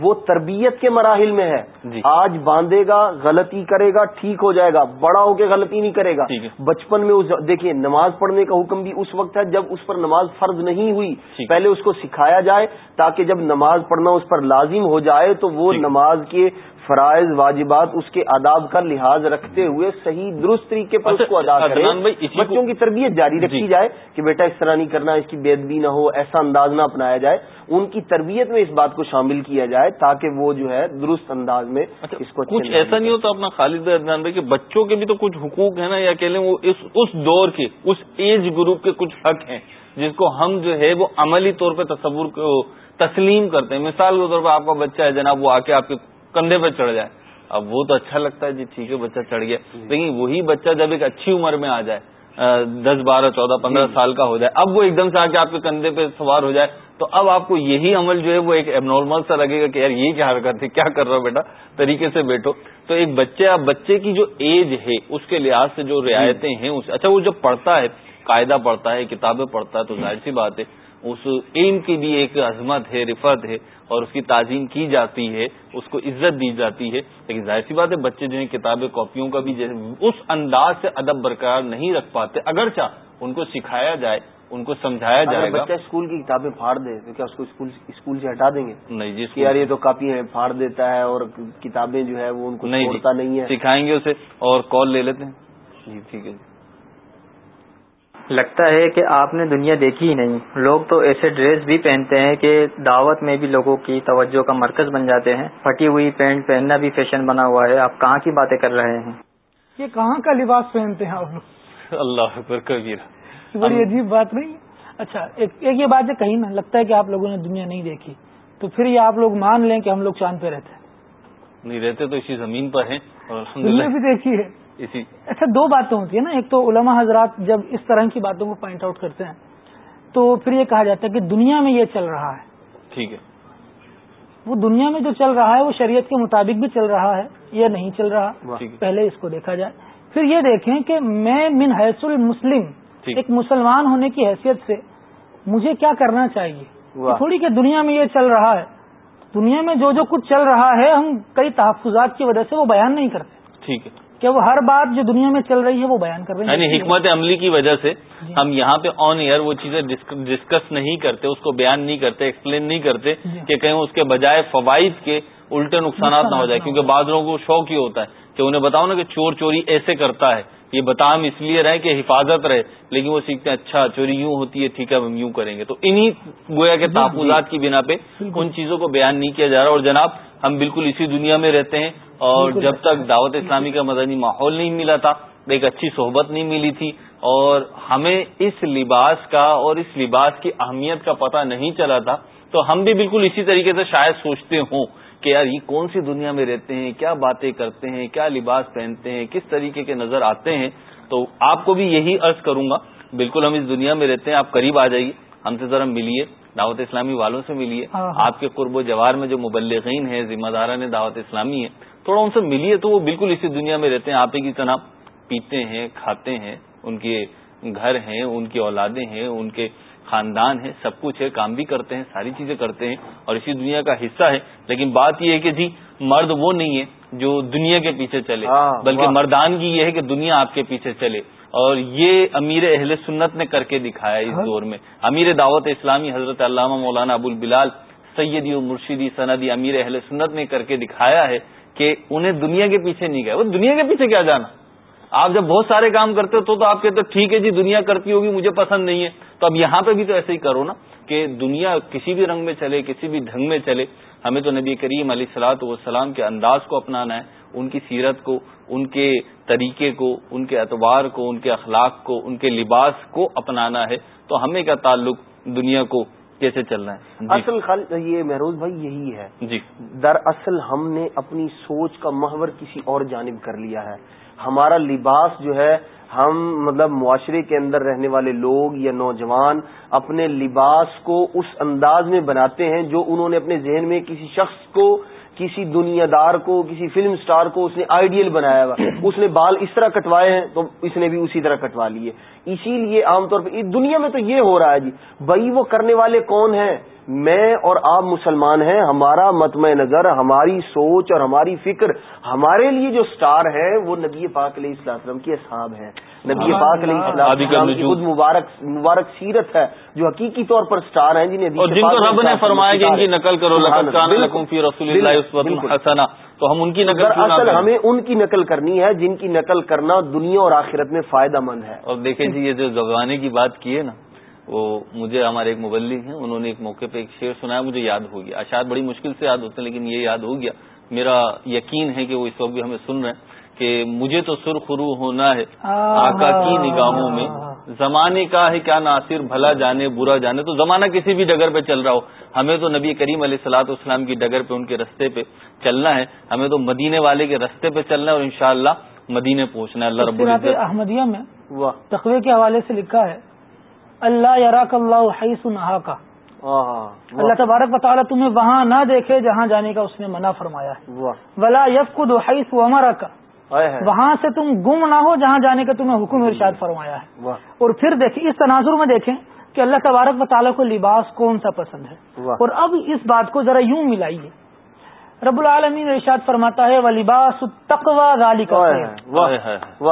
B: وہ تربیت کے مراحل میں ہے۔
A: جی۔
B: آج باندھے گا غلطی کرے گا ٹھیک ہو جائے گا۔ بڑا ہو کے غلطی نہیں کرے گا۔ بچپن میں اس دیکھیے نماز پڑھنے کا حکم بھی اس وقت ہے جب اس پر نماز فرض نہیں ہوئی۔ پہلے اس کو سکھایا جائے تاکہ جب نماز پڑھنا اس پر لازم ہو جائے تو وہ نماز کے فرائض واجبات اس کے آداب کا لحاظ رکھتے ہوئے صحیح درست طریقے پر
A: اچھا،
B: اس کو ادا کرے
A: اسی کو-
B: بچوں کی تربیت جاری رکھی
A: جی۔
B: جائے کہ بیٹا اس طرح نہیں کرنا اس کی بے ادبی نہ ہو ایسا انداز نہ اپنایا جائے۔ ان کی تربیت میں اس بات کو شامل کیا جائے تاکہ وہ جو ہے درست انداز میں
A: اچھا
B: اس کو
A: کچھ ایسا نہیں ہوتا اپنا خالد عدنان بھائی کہ بچوں کے بھی تو کچھ حقوق ہیں نا یا کہہ لیں وہ اس دور کے اس ایج گروپ کے کچھ حق ہیں جس کو ہم جو ہے وہ عملی طور پہ تصور تسلیم کرتے ہیں۔ مثال کے طور پہ آپ کا بچہ ہے جناب وہ آ کے آپ کے کندھے پہ چڑھ جائے۔ اب وہ تو اچھا لگتا ہے جی ٹھیک ہے بچہ چڑھ گیا۔ لیکن وہی بچہ جب ایک اچھی عمر میں آ جائے دس بارہ چودہ پندرہ سال کا ہو جائے اب وہ ایک دم سے آ کے آپ کے کندھے پہ سوار ہو جائے تو اب آپ کو یہی عمل جو ہے وہ ایک اب نارمل سا لگے گا کہ یار یہ کیا حرکت ہے کیا کر رہا ہو بیٹا؟ طریقے سے بیٹھو۔ تو ایک بچے بچے کی جو ایج ہے اس کے لحاظ سے جو رعایتیں ہیں اس اچھا وہ جب پڑھتا ہے قاعدہ پڑھتا ہے کتابیں پڑھتا ہے تو ظاہر سی بات ہے اس علم کی بھی ایک عظمت ہے رفت ہے۔ اور اس کی تعظیم کی جاتی ہے اس کو عزت دی جاتی ہے۔ لیکن ظاہر سی بات ہے بچے جو ہیں کتابیں کاپیوں کا بھی اس انداز سے ادب برقرار نہیں رکھ پاتے۔ اگرچہ ان کو سکھایا جائے ان کو سمجھایا جائے گا۔
B: بچہ اسکول کی کتابیں پھاڑ دے تو کیا اس کو اسکول اسکول سے ہٹا دیں گے؟
A: نہیں جی
B: یار یہ تو کاپی ہے پھاڑ دیتا ہے اور کتابیں جو ہے وہ ان کو
A: نہیں
B: چھوڑتا نہیں ہے۔
A: سکھائیں گے اسے اور کال لے لیتے ہیں۔ جی ٹھیک ہے جی۔
D: لگتا ہے کہ آپ نے دنیا دیکھی ہی نہیں۔ لوگ تو ایسے ڈریس بھی پہنتے ہیں کہ دعوت میں بھی لوگوں کی توجہ کا مرکز بن جاتے ہیں۔ پھٹی ہوئی پینٹ پہننا بھی فیشن بنا ہوا ہے۔ آپ کہاں کی باتیں کر رہے ہیں؟
C: یہ کہاں کا لباس پہنتے ہیں آپ لوگ؟
A: اللہ اکبر کبیر
C: بڑی عجیب بات نہیں۔ اچھا ایک ایک یہ بات ہے کہیں نا لگتا ہے کہ آپ لوگوں نے دنیا نہیں دیکھی۔ تو پھر یہ آپ لوگ مان لیں کہ ہم لوگ چاند پہ رہتے ہیں۔
A: نہیں رہتے تو اسی زمین پر ہیں اور
C: بھی دیکھی ہے۔
A: اسی۔
C: اچھا دو باتیں ہوتی ہیں نا۔ ایک تو علماء حضرات جب اس طرح کی باتوں کو پوائنٹ آؤٹ کرتے ہیں تو پھر یہ کہا جاتا ہے کہ دنیا میں یہ چل رہا ہے۔
A: ٹھیک ہے۔
C: وہ دنیا میں جو چل رہا ہے وہ شریعت کے مطابق بھی چل رہا ہے یا نہیں چل رہا۔ پہلے اس کو دیکھا جائے۔ پھر یہ دیکھیں کہ میں من حیث المسلم ایک مسلمان ہونے کی حیثیت سے مجھے کیا کرنا چاہیے۔ تھوڑی کہ دنیا میں یہ چل رہا ہے۔ دنیا میں جو جو کچھ چل رہا ہے ہم کئی تحفظات کی وجہ سے وہ بیان نہیں کرتے۔
A: ٹھیک ہے۔
C: کہ وہ ہر بات جو دنیا میں چل رہی ہے وہ بیان کر رہے ہیں
A: یعنی حکمت عملی کی وجہ سے
C: جی۔
A: ہم یہاں پہ آن ایئر وہ چیزیں ڈسکس نہیں کرتے اس کو بیان نہیں کرتے ایکسپلین نہیں کرتے
C: جی۔
A: کہ کہیں اس کے بجائے فوائد کے الٹے نقصانات نہ ہو جائے کیونکہ بعض لوگوں کو شوق ہی ہوتا ہے کہ انہیں بتاؤ نا کہ چور چوری ایسے کرتا ہے۔ یہ بتا ہم اس لیے رہے کہ حفاظت رہے لیکن وہ سیکھتے ہیں اچھا چوری یوں ہوتی ہے ٹھیک ہے ہم یوں کریں گے۔ تو انہی گویا کے تحفظات کی بنا پہ ان چیزوں کو بیان نہیں کیا جا رہا۔ اور جناب ہم بالکل اسی دنیا میں رہتے ہیں۔ اور جب تک دعوت اسلامی کا مدنی ماحول نہیں ملا تھا ایک اچھی صحبت نہیں ملی تھی۔ اور ہمیں اس لباس کا اور اس لباس کی اہمیت کا پتہ نہیں چلا تھا۔ تو ہم بھی بالکل اسی طریقے سے شاید سوچتے ہوں۔ کہ یار یہ کون سی دنیا میں رہتے ہیں کیا باتیں کرتے ہیں کیا لباس پہنتے ہیں کس طریقے کے نظر آتے ہیں تو آپ کو بھی یہی عرض کروں گا بالکل ہم اس دنیا میں رہتے ہیں آپ قریب آ جائیے ہم سے ذرا ملیے دعوت اسلامی والوں سے ملیے
C: ہاں، ہاں۔
A: آپ کے قرب و جوار میں جو مبلغین ہیں ذمہ داران دعوت اسلامی ہے تھوڑا ان سے ملیے تو وہ بالکل اسی دنیا میں رہتے ہیں آپ ہی کی طرح پیتے ہیں کھاتے ہیں ان کے گھر ہیں ان کی اولادیں ہیں ان کے خاندان ہیں سب کچھ ہے کام بھی کرتے ہیں ساری چیزیں کرتے ہیں اور اسی دنیا کا حصہ ہے۔ لیکن بات یہ ہے کہ جی مرد وہ نہیں ہے جو دنیا کے پیچھے چلے
B: ہاں،
A: بلکہ۔ مردانگی یہ ہے کہ دنیا آپ کے پیچھے چلے۔ اور یہ امیر اہل سنت نے کر کے دکھایا اس دور میں۔ امیر دعوت اسلامی حضرت علامہ مولانا ابو البلال سیدی و مرشدی سندی امیر اہل سنت نے کر کے دکھایا ہے کہ انہیں دنیا کے پیچھے نہیں گئے وہ دنیا کے پیچھے کیا جانا؟ آپ جب بہت سارے کام کرتے ہو تو تو آپ کہتے ہو ٹھیک ہے جی دنیا کرتی ہوگی مجھے پسند نہیں ہے۔ تو اب یہاں پہ بھی تو ایسے ہی کرو نا کہ دنیا کسی بھی رنگ میں چلے کسی بھی ڈھنگ میں چلے ہمیں تو نبی کریم علیہ سلاۃ والسلام کے انداز کو اپنانا ہے ان کی سیرت کو ان کے طریقے کو ان کے اعتبار کو ان کے اخلاق کو ان کے لباس کو اپنانا ہے۔ تو ہمیں کیا تعلق دنیا کو کیسے چلنا ہے؟ جی۔
B: اصل خل یہ مہروز بھائی یہی ہے۔
A: جی۔
B: دراصل ہم نے اپنی سوچ کا محور کسی اور جانب کر لیا ہے۔ ہمارا لباس جو ہے، ہم مطلب معاشرے کے اندر رہنے والے لوگ یا نوجوان اپنے لباس کو اس انداز میں بناتے ہیں جو انہوں نے اپنے ذہن میں کسی شخص کو، کسی دنیا دار کو، کسی فلم سٹار کو اس نے آئیڈیل بنایا ہوا۔ اس نے بال اس طرح کٹوائے ہیں تو اس نے بھی اسی طرح کٹوا لیے۔ اسی لیے عام طور پہ دنیا میں تو یہ ہو رہا ہے جی۔ بھائی وہ کرنے والے کون ہیں؟ میں اور آپ مسلمان ہیں ہمارا متمع نظر ہماری سوچ اور ہماری فکر ہمارے لیے جو سٹار ہے وہ نبی پاک علیہ السلام کے اصحاب ہے نبی پاک علیہ السلام کی خود مبارک مبارک سیرت ہے جو حقیقی طور پر سٹار ہیں۔ جنہیں
A: اور جن کو رب نے فرمایا کہ ان کی نقل کرو رسول اللہ تو ہم ان کی نقل
B: اصل ہمیں ان کی نقل کرنی ہے جن کی نقل کرنا دنیا اور آخرت میں فائدہ مند ہے۔
A: اور دیکھیں جی یہ جو زبانے کی بات کی ہے نا وہ مجھے ہمارے ایک مبلغ ہیں انہوں نے ایک موقع پہ ایک شعر سنایا مجھے یاد ہو گیا۔ شاید بڑی مشکل سے یاد ہوتے ہیں لیکن یہ یاد ہو گیا۔ میرا یقین ہے کہ وہ اس وقت بھی ہمیں سن رہے ہیں کہ مجھے تو سرخرو ہونا ہے آقا کی نگاہوں میں۔ زمانے کا ہے کیا ناصر بھلا جانے برا جانے۔ تو زمانہ کسی بھی ڈگر پہ چل رہا ہو۔ ہمیں تو نبی کریم علیہ سلاۃ اسلام کی ڈگر پہ ان کے رستے پہ چلنا ہے۔ ہمیں تو مدینے والے کے رستے پہ چلنا ہے اور انشاءاللہ مدینے پہنچنا ہے۔ اللہ رب
C: احمدیہ میں تقوی کے حوالے سے لکھا ہے اللہ یراک اللہ حیث نہا کا اللہ تبارک بطالہ تمہیں وہاں نہ دیکھے جہاں جانے کا اس نے منع فرمایا ہے۔ ولا یف خود حیث ہمارا کا وہاں سے تم گم نہ ہو جہاں جانے کا تمہیں حکم ارشاد فرمایا ہے۔ اور پھر دیکھیں اس تناظر میں دیکھیں کہ اللہ تبارک تعالیٰ کو لباس کون سا پسند ہے۔ اور اب اس بات کو ذرا یوں ملائیے۔ رب العالمین ارشاد فرماتا ہے وہ لباس تقوا غالی کا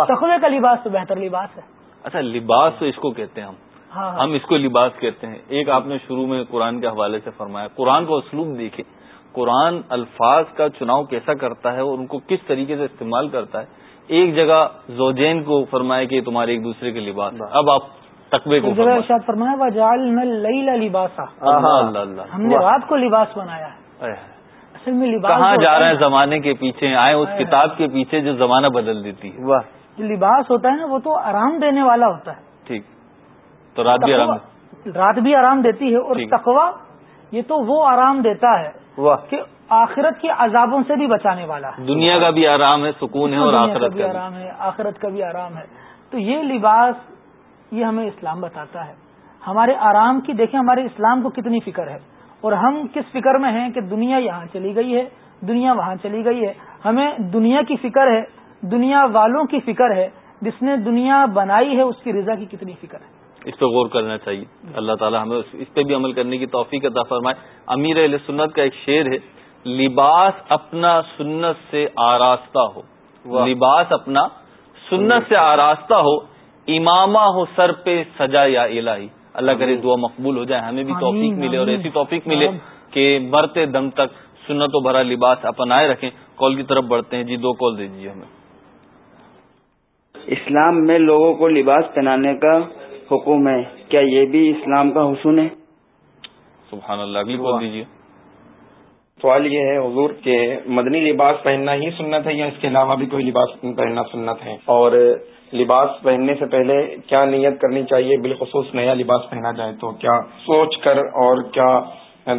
C: تقوی کا لباس تو بہتر لباس ہے۔
A: اچھا لباس تو اس کو کہتے ہیں ہم۔ ہم اس کو لباس کہتے ہیں۔ ایک آپ نے شروع میں قرآن کے حوالے سے فرمایا قرآن کو اسلوب دیکھیں۔ قرآن الفاظ کا چناؤ کیسا کرتا ہے اور ان کو کس طریقے سے استعمال کرتا ہے۔ ایک جگہ زوجین کو فرمایا کہ تمہارے ایک دوسرے کے لباس اب آپ تقوی کو
C: فرمایا لباسا۔ ہم نے رات کو لباس بنایا ہے۔
A: اصل میں لباس کہاں جا رہے ہیں؟ زمانے کے پیچھے آئے اس کتاب کے پیچھے جو زمانہ بدل دیتی ہے۔
C: جو لباس ہوتا ہے نا وہ تو آرام دینے والا ہوتا ہے۔
A: ٹھیک۔ تو رات بھی آرام
C: رات بھی آرام دیتی ہے اور تقوا یہ تو وہ آرام دیتا ہے کہ آخرت کے عذابوں سے بھی بچانے والا ہے۔
A: دنیا کا بھی آرام ہے سکون ہے اور آخرت کا بھی۔
C: آرام ہے آخرت کا بھی آرام ہے۔ تو یہ لباس یہ ہمیں اسلام بتاتا ہے۔ ہمارے آرام کی دیکھیں ہمارے اسلام کو کتنی فکر ہے۔ اور ہم کس فکر میں ہیں کہ دنیا یہاں چلی گئی ہے دنیا وہاں چلی گئی ہے۔ ہمیں دنیا کی فکر ہے دنیا والوں کی فکر ہے جس نے دنیا بنائی ہے اس کی رضا کی کتنی فکر ہے۔
A: اس پہ غور کرنا چاہیے۔ اللہ تعالیٰ ہمیں اس پہ بھی عمل کرنے کی توفیق عطا فرمائے۔ امیر علیہ سنت کا ایک شعر ہے لباس اپنا سنت سے آراستہ ہو۔ لباس اپنا سنت سے آراستہ ہو امامہ ہو سر پہ سجا یا الہی۔ اللہ کرے دعا مقبول ہو جائے ہمیں بھی توفیق ملے اور ایسی توفیق ملے کہ مرتے دم تک سنت و بھرا لباس اپنائے رکھیں۔ کال کی طرف بڑھتے ہیں۔ جی دو کال دیجیے ہمیں۔
G: اسلام میں لوگوں کو لباس پہنانے کا حکم ہے۔ کیا یہ بھی اسلام کا حسن ہے؟
A: سبحان اللہ اگلی بول دیجیے
H: سوال یہ ہے حضور کہ مدنی لباس پہننا ہی سنت ہے یا اس کے علاوہ بھی کوئی لباس پہننا سنت ہے؟ اور لباس پہننے سے پہلے کیا نیت کرنی چاہیے؟ بالخصوص نیا لباس پہنا جائے تو کیا سوچ کر اور کیا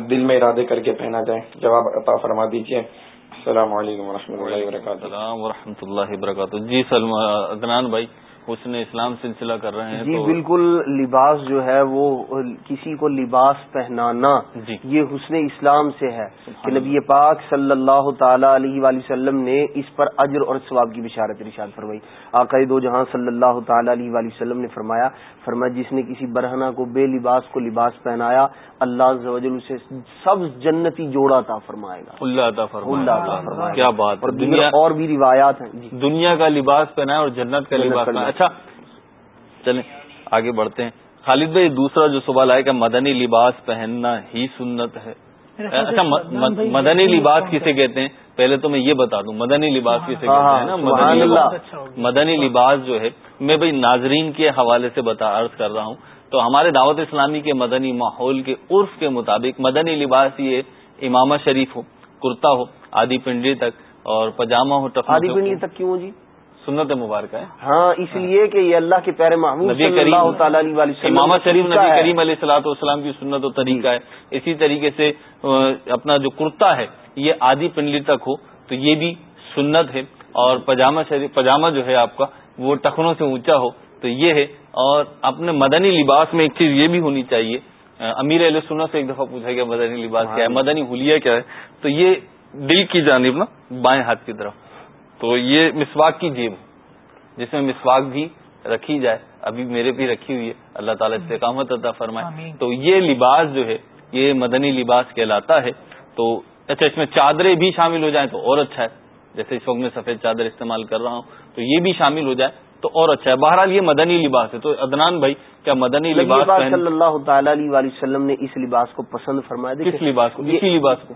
H: دل میں ارادے کر کے پہنا جائے؟ جواب عطا فرما دیجیے السلام علیکم و اللہ وبرکاتہ۔
A: السلام و اللہ وبرکاتہ۔ جی سلمان بھائی۔ حسن اسلام سلسلہ کر رہے ہیں
B: جی بالکل لباس جو ہے وہ کسی کو لباس پہنانا جی۔ یہ حسن اسلام سے ہے کہ نبی پاک صلی اللہ تعالی علیہ وآلہ وسلم نے اس پر اجر اور ثواب کی بشارت ارشاد فرمائی۔ آقا دو جہاں صلی اللہ تعالی علیہ وآلہ وسلم نے فرمایا فرمایا جس نے کسی برہنا کو بے لباس کو لباس پہنایا اللہ اسے سب جنتی جوڑا تھا فرمائے گا۔
A: اللہ کیا بات
B: اور بھی روایات ہیں۔
A: جی۔ دنیا کا لباس پہنا اور جنت کا لباس اچھا چلیں آگے بڑھتے ہیں۔ خالد بھائی دوسرا جو سوال آئے کہ مدنی لباس پہننا ہی سنت ہے۔ اچھا مدنی لباس کسے کہتے ہیں؟ پہلے تو میں یہ بتا دوں مدنی لباس کسے کہتے ہیں نا؟ مدنی لباس مدنی لباس جو ہے میں بھائی ناظرین کے حوالے سے بتا عرض کر رہا ہوں۔ تو ہمارے دعوت اسلامی کے مدنی ماحول کے عرف کے مطابق مدنی لباس یہ امامہ شریف ہو کرتا ہو آدھی پنڈی تک اور پاجامہ ہو
B: آدھی پنڈی تک۔ کیوں جی؟
A: سنت مبارک ہے۔
B: ہاں اس لیے کہ یہ اللہ کے پیارے محمود
A: امام شریف نبی کریم علیہ السلاۃ والسلام کی سنت و طریقہ ہے۔ اسی طریقے سے اپنا جو کرتا ہے یہ آدھی پنڈلی تک ہو تو یہ بھی سنت ہے۔ اور پاجامہ شریف پاجامہ جو ہے آپ کا وہ ٹخنوں سے اونچا ہو تو یہ ہے۔ اور اپنے مدنی لباس میں ایک چیز یہ بھی ہونی چاہیے امیر علیہ سنت سے ایک دفعہ پوچھا گیا مدنی لباس کیا ہے مدنی حلیہ کیا ہے؟ تو یہ دل کی جانب نا بائیں ہاتھ کی طرف۔ تو یہ مسواک کی جیب جس میں مسواک بھی رکھی جائے ابھی میرے بھی رکھی ہوئی ہے اللہ تعالیٰ استقامت عطا فرمائے۔ تو یہ لباس جو ہے یہ مدنی لباس کہلاتا ہے۔ تو اچھا اس میں چادریں بھی شامل ہو جائیں تو اور اچھا ہے۔ جیسے اس وقت میں سفید چادر استعمال کر رہا ہوں تو یہ بھی شامل ہو جائے تو اور اچھا ہے۔ بہرحال یہ مدنی لباس ہے۔ تو ادنان بھائی کیا مدنی لباس
B: صلی اللہ تعالی علیہ وسلم نے اس لباس کو پسند فرمایا؟
A: کس لباس کو؟ اسی لباس کو۔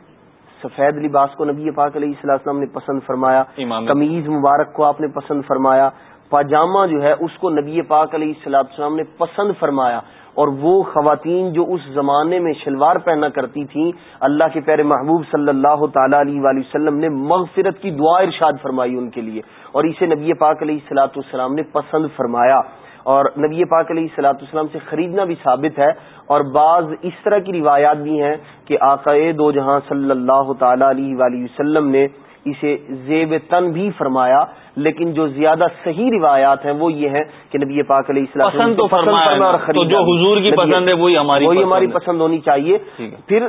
B: سفید لباس کو نبی پاک علیہ السلام نے پسند فرمایا قمیض مبارک کو آپ نے پسند فرمایا پاجامہ جو ہے اس کو نبی پاک علیہ السلام نے پسند فرمایا۔ اور وہ خواتین جو اس زمانے میں شلوار پہنا کرتی تھیں اللہ کے پیر محبوب صلی اللہ تعالی علیہ وآلہ وسلم نے مغفرت کی دعا ارشاد فرمائی ان کے لیے۔ اور اسے نبی پاک علیہ السلاۃ السلام نے پسند فرمایا۔ اور نبی پاک علیہ السلاۃ السلام سے خریدنا بھی ثابت ہے اور بعض اس طرح کی روایات بھی ہیں کہ آقائے دو جہاں صلی اللہ تعالی علیہ وآلہ وسلم نے اسے زیب تن بھی فرمایا لیکن جو زیادہ صحیح روایات ہیں وہ یہ ہیں کہ نبی پاک علیہ السلام
A: تو جو حضور کی پسند ہے وہی ہماری
B: وہی ہماری پسند ہونی چاہیے۔ پھر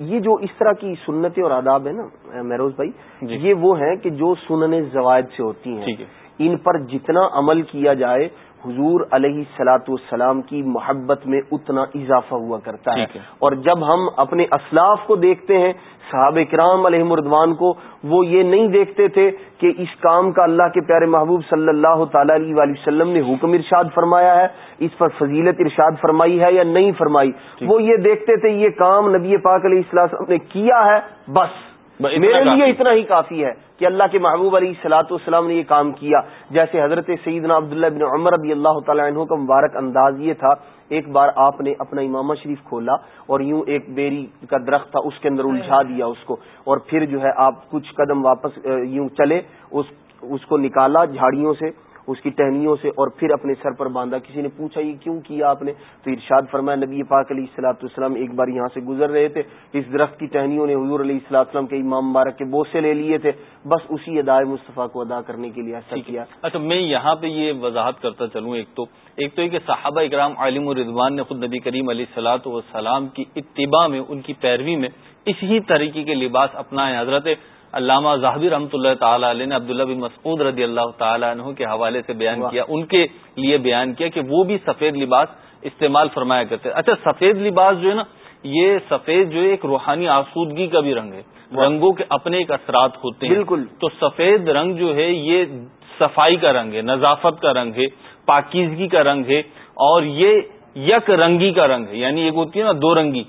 B: یہ جو اس طرح کی سنتیں اور آداب ہیں نا مہروز بھائی جی۔ یہ وہ ہیں کہ جو سنن زوائد سے ہوتی ہیں۔ ان پر جتنا عمل کیا جائے حضور علیہ سلاۃ والسلام کی محبت میں اتنا اضافہ ہوا کرتا ہے اور جب ہم اپنے اسلاف کو دیکھتے ہیں صحاب کرام علیہ مردوان کو وہ یہ نہیں دیکھتے تھے کہ اس کام کا اللہ کے پیارے محبوب صلی اللہ تعالی علیہ وسلم نے حکم ارشاد فرمایا ہے اس پر فضیلت ارشاد فرمائی ہے یا نہیں فرمائی؟ وہ یہ دیکھتے تھے یہ کام نبی پاک علیہ السلام نے کیا ہے بس۔ میرے لیے اتنا ہی کافی ہے کہ اللہ کے محبوب علیہ سلاۃ والسلام نے یہ کام کیا۔ جیسے حضرت سیدنا عبداللہ بن عمر رضی اللہ تعالیٰ عنہ کا مبارک انداز یہ تھا ایک بار آپ نے اپنا امامہ شریف کھولا اور یوں ایک بیری کا درخت تھا اس کے اندر الجھا دیا اس کو۔ اور پھر جو ہے آپ کچھ قدم واپس یوں چلے اس کو نکالا جھاڑیوں سے۔ اس کی ٹہنیوں سے اور پھر اپنے سر پر باندھا۔ کسی نے پوچھا یہ کیوں کیا آپ نے؟ تو ارشاد فرمایا نبی پاک علیہ السلاۃ السلام ایک بار یہاں سے گزر رہے تھے۔ اس درخت کی ٹہنیوں نے حضور علیہ السلاۃ السلام کے امام مبارک کے بوسے لے لیے تھے۔ بس اسی ادائے مصطفیٰ کو ادا کرنے کے لیے ایسا کیا۔
A: اچھا میں یہاں پہ یہ وضاحت کرتا چلوں ایک تو۔ ایک تو یہ کہ صحابہ اکرام عالم الرضوان نے خود نبی کریم علیہ السلاۃ والسلام کی اتباع میں ان کی پیروی میں اسی طریقے کے لباس اپنا حضرت علامہ ظاہبی رحمۃ اللہ تعالی علیہ نے عبداللہ بن مسعود رضی اللہ تعالیٰ عنہ کے حوالے سے بیان کیا ان کے لیے بیان کیا کہ وہ بھی سفید لباس استعمال فرمایا کرتے۔ اچھا سفید لباس جو ہے نا یہ سفید جو ایک روحانی آسودگی کا بھی رنگ ہے۔ رنگوں کے اپنے ایک اثرات ہوتے ہیں۔ بالکل۔ تو سفید رنگ جو ہے یہ صفائی کا رنگ ہے نظافت کا رنگ ہے پاکیزگی کا رنگ ہے اور یہ یک رنگی کا رنگ ہے۔ یعنی ایک ہوتی ہے نا دو رنگی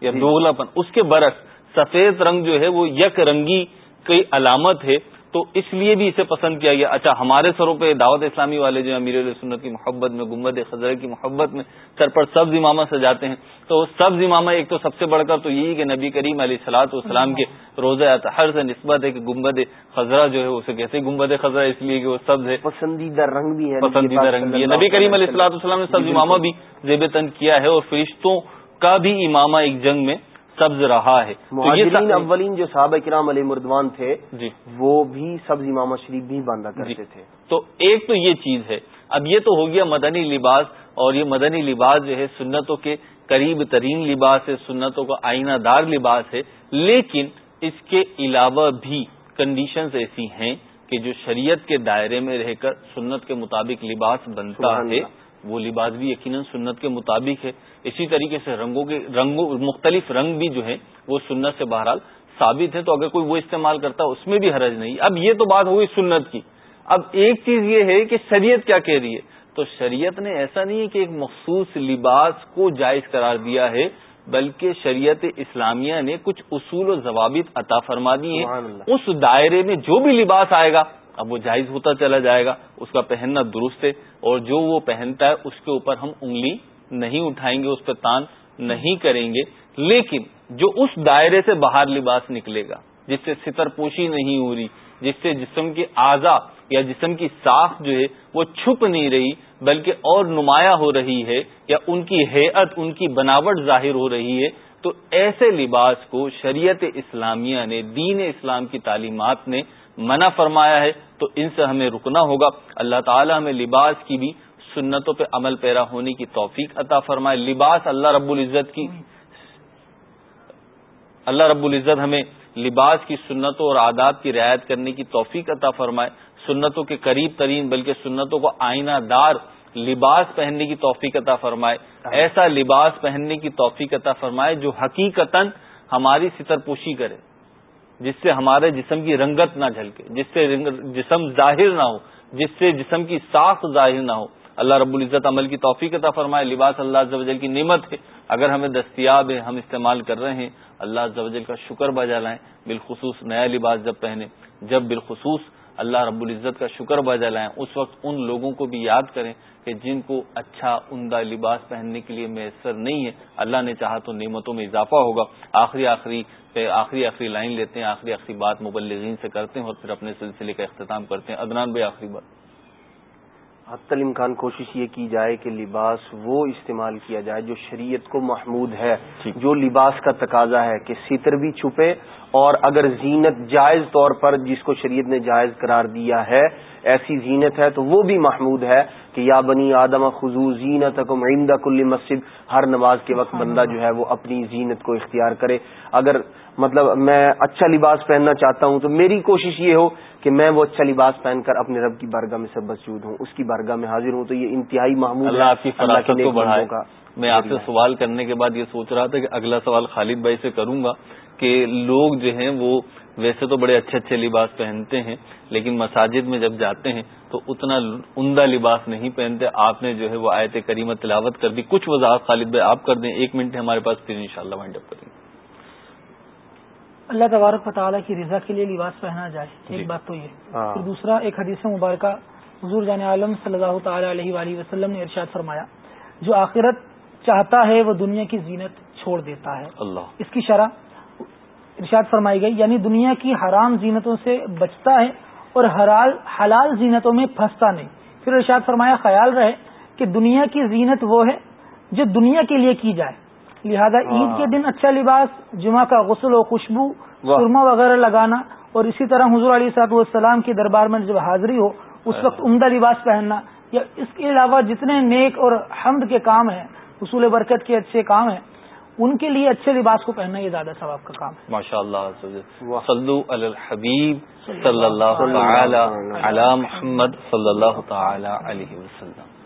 A: یا جی۔ دوگلاپن۔ اس کے برعکس سفید رنگ جو ہے وہ یک رنگی کی علامت ہے تو اس لیے بھی اسے پسند کیا گیا۔ اچھا ہمارے سروں پہ دعوت اسلامی والے جو امیر علیہ سنت کی محبت میں گمبد خزر کی محبت میں سر پر سبز امامہ سے جاتے ہیں۔ تو سبز امامہ ایک تو سب سے بڑھ کر تو یہی کہ نبی کریم علیہ سلاط والسلام کے روزہ اطہر سے نسبت ہے کہ گمبد خزرہ جو ہے اسے کیسے گمبد خزرہ اس لیے کہ وہ سبز ہے۔
B: پسندیدہ رنگ بھی ہے۔
A: پسندیدہ رنگ بھی ہے۔ نبی کریم علیہ السلاط والسلام نے سبز امامہ بھی زیب تن کیا ہے اور فرشتوں کا بھی امامہ ایک جنگ میں سبز رہا ہے۔
B: مہاجرین اولین جو صحابہ کرام علی مردوان تھے جی۔ وہ بھی سبز امام شریف بھی باندھا کرتے جی تھے۔
A: تو ایک تو یہ چیز ہے۔ اب یہ تو ہو گیا مدنی لباس اور یہ مدنی لباس جو ہے سنتوں کے قریب ترین لباس ہے سنتوں کا آئینہ دار لباس ہے۔ لیکن اس کے علاوہ بھی کنڈیشنز ایسی ہیں کہ جو شریعت کے دائرے میں رہ کر سنت کے مطابق لباس بنتا ہے وہ لباس بھی یقیناً سنت کے مطابق ہے۔ اسی طریقے سے رنگوں کے رنگوں مختلف رنگ بھی جو ہیں وہ سنت سے بہرحال ثابت ہے تو اگر کوئی وہ استعمال کرتا اس میں بھی حرج نہیں۔ اب یہ تو بات ہوئی سنت کی۔ اب ایک چیز یہ ہے کہ شریعت کیا کہہ رہی ہے؟ تو شریعت نے ایسا نہیں ہے کہ ایک مخصوص لباس کو جائز قرار دیا ہے بلکہ شریعت اسلامیہ نے کچھ اصول و ضوابط عطا فرما دی ہیں۔ اس دائرے میں جو بھی لباس آئے گا اب وہ جائز ہوتا چلا جائے گا۔ اس کا پہننا درست ہے اور جو وہ پہنتا ہے اس کے اوپر ہم انگلی نہیں اٹھائیں گے، اس پہ تان نہیں کریں گے۔ لیکن جو اس دائرے سے باہر لباس نکلے گا، جس سے ستر پوشی نہیں ہو رہی، جس سے جسم کے اعضا یا جسم کی ساخ جو ہے وہ چھپ نہیں رہی، بلکہ اور نمایاں ہو رہی ہے یا ان کی حیت ان کی بناوٹ ظاہر ہو رہی ہے، تو ایسے لباس کو شریعت اسلامیہ نے، دین اسلام کی تعلیمات نے منع فرمایا ہے۔ تو ان سے ہمیں رکنا ہوگا۔ اللہ تعالی ہمیں لباس کی بھی سنتوں پہ عمل پیرا ہونے کی توفیق عطا فرمائے۔ لباس اللہ رب العزت کی اللہ رب العزت ہمیں لباس کی سنتوں اور آداب کی رعایت کرنے کی توفیق عطا فرمائے۔ سنتوں کے قریب ترین بلکہ سنتوں کو آئینہ دار لباس پہننے کی توفیق عطا فرمائے۔ ایسا لباس پہننے کی توفیق عطا فرمائے جو حقیقتا ہماری ستر پوشی کرے۔ جس سے ہمارے جسم کی رنگت نہ جھلکے۔ جس سے جسم ظاہر نہ ہو۔ جس سے جسم کی ساخت ظاہر نہ ہو۔ اللہ رب العزت عمل کی توفیق عطا فرمائے۔ لباس اللہ جل کی نعمت ہے۔ اگر ہمیں دستیاب ہے، ہم استعمال کر رہے ہیں، اللہ جل کا شکر بجا لائیں۔ بالخصوص نیا لباس جب پہنے جب بالخصوص اللہ رب العزت کا شکر بجا لائیں، اس وقت ان لوگوں کو بھی یاد کریں کہ جن کو اچھا عمدہ لباس پہننے کے لیے میسر نہیں ہے، اللہ نے چاہا تو نعمتوں میں اضافہ ہوگا۔ آخری آخری پہ آخری آخری لائن لیتے ہیں، آخری آخری بات مبلغین سے کرتے ہیں اور پھر اپنے سلسلے کا اختتام کرتے ہیں۔ ادنان بھائی، آخری بات۔
B: حت الامکان کوشش یہ کی جائے کہ لباس وہ استعمال کیا جائے جو شریعت کو محمود ہے جو لباس کا تقاضا ہے کہ ستر بھی چھپے اور اگر زینت جائز طور پر جس کو شریعت نے جائز قرار دیا ہے ایسی زینت ہے تو وہ بھی محمود ہے کہ یا بنی آدم خزو زینت کو معیندہ کل مسجد ہر نماز کے وقت بندہ جو ہے وہ اپنی زینت کو اختیار کرے۔ اگر مطلب میں اچھا لباس پہننا چاہتا ہوں تو میری کوشش یہ ہو کہ میں وہ اچھا لباس پہن کر اپنے رب کی بارگاہ میں سب مسجود ہوں اس کی بارگاہ میں حاضر ہوں تو یہ انتہائی محمود
A: اللہ آپ کی فلاقت کو بڑھائے۔ میں آپ سے سوال کرنے کے بعد یہ سوچ رہا تھا کہ اگلا سوال خالد بھائی سے کروں گا کہ لوگ جو ہیں وہ ویسے تو بڑے اچھے اچھے لباس پہنتے ہیں لیکن مساجد میں جب جاتے ہیں تو اتنا عمدہ لباس نہیں پہنتے۔ آپ نے جو ہے وہ آیت کریمت تلاوت کر دی۔ کچھ وضاحت خالد بھائی آپ کر دیں۔ ایک منٹ ہمارے پاس پھر ان شاء اللہ وائنڈ اپ کریں گے۔
C: اللہ تبارک تعالیٰ کی رضا کے لیے لباس پہنا جائے۔ ایک جی۔ بات تو یہ۔ ہاں۔ پھر دوسرا ایک حدیث مبارکہ حضور جان عالم صلی اللہ تعالی علیہ وآلہ وسلم نے ارشاد فرمایا جو آخرت چاہتا ہے وہ دنیا کی زینت چھوڑ دیتا ہے۔ اللہ۔ اس کی شرح ارشاد فرمائی گئی یعنی دنیا کی حرام زینتوں سے بچتا ہے اور حلال زینتوں میں پھنستا نہیں۔ پھر ارشاد فرمایا خیال رہے کہ دنیا کی زینت وہ ہے جو دنیا کے لیے کی جائے۔ لہذا عید کے دن اچھا لباس جمعہ کا غسل و خوشبو سرما وغیرہ لگانا اور اسی طرح حضور علی صاحب والسلام کی دربار میں جب حاضری ہو اس وقت عمدہ لباس پہننا یا اس کے علاوہ جتنے نیک اور حمد کے کام ہیں حصول برکت کے اچھے کام ہیں ان کے لیے اچھے لباس کو پہننا یہ زیادہ ثواب کا کام ہے۔
A: ماشاء اللہ الحبیب صلی اللہ علی محمد صلی اللہ تعالی علیہ وسلم.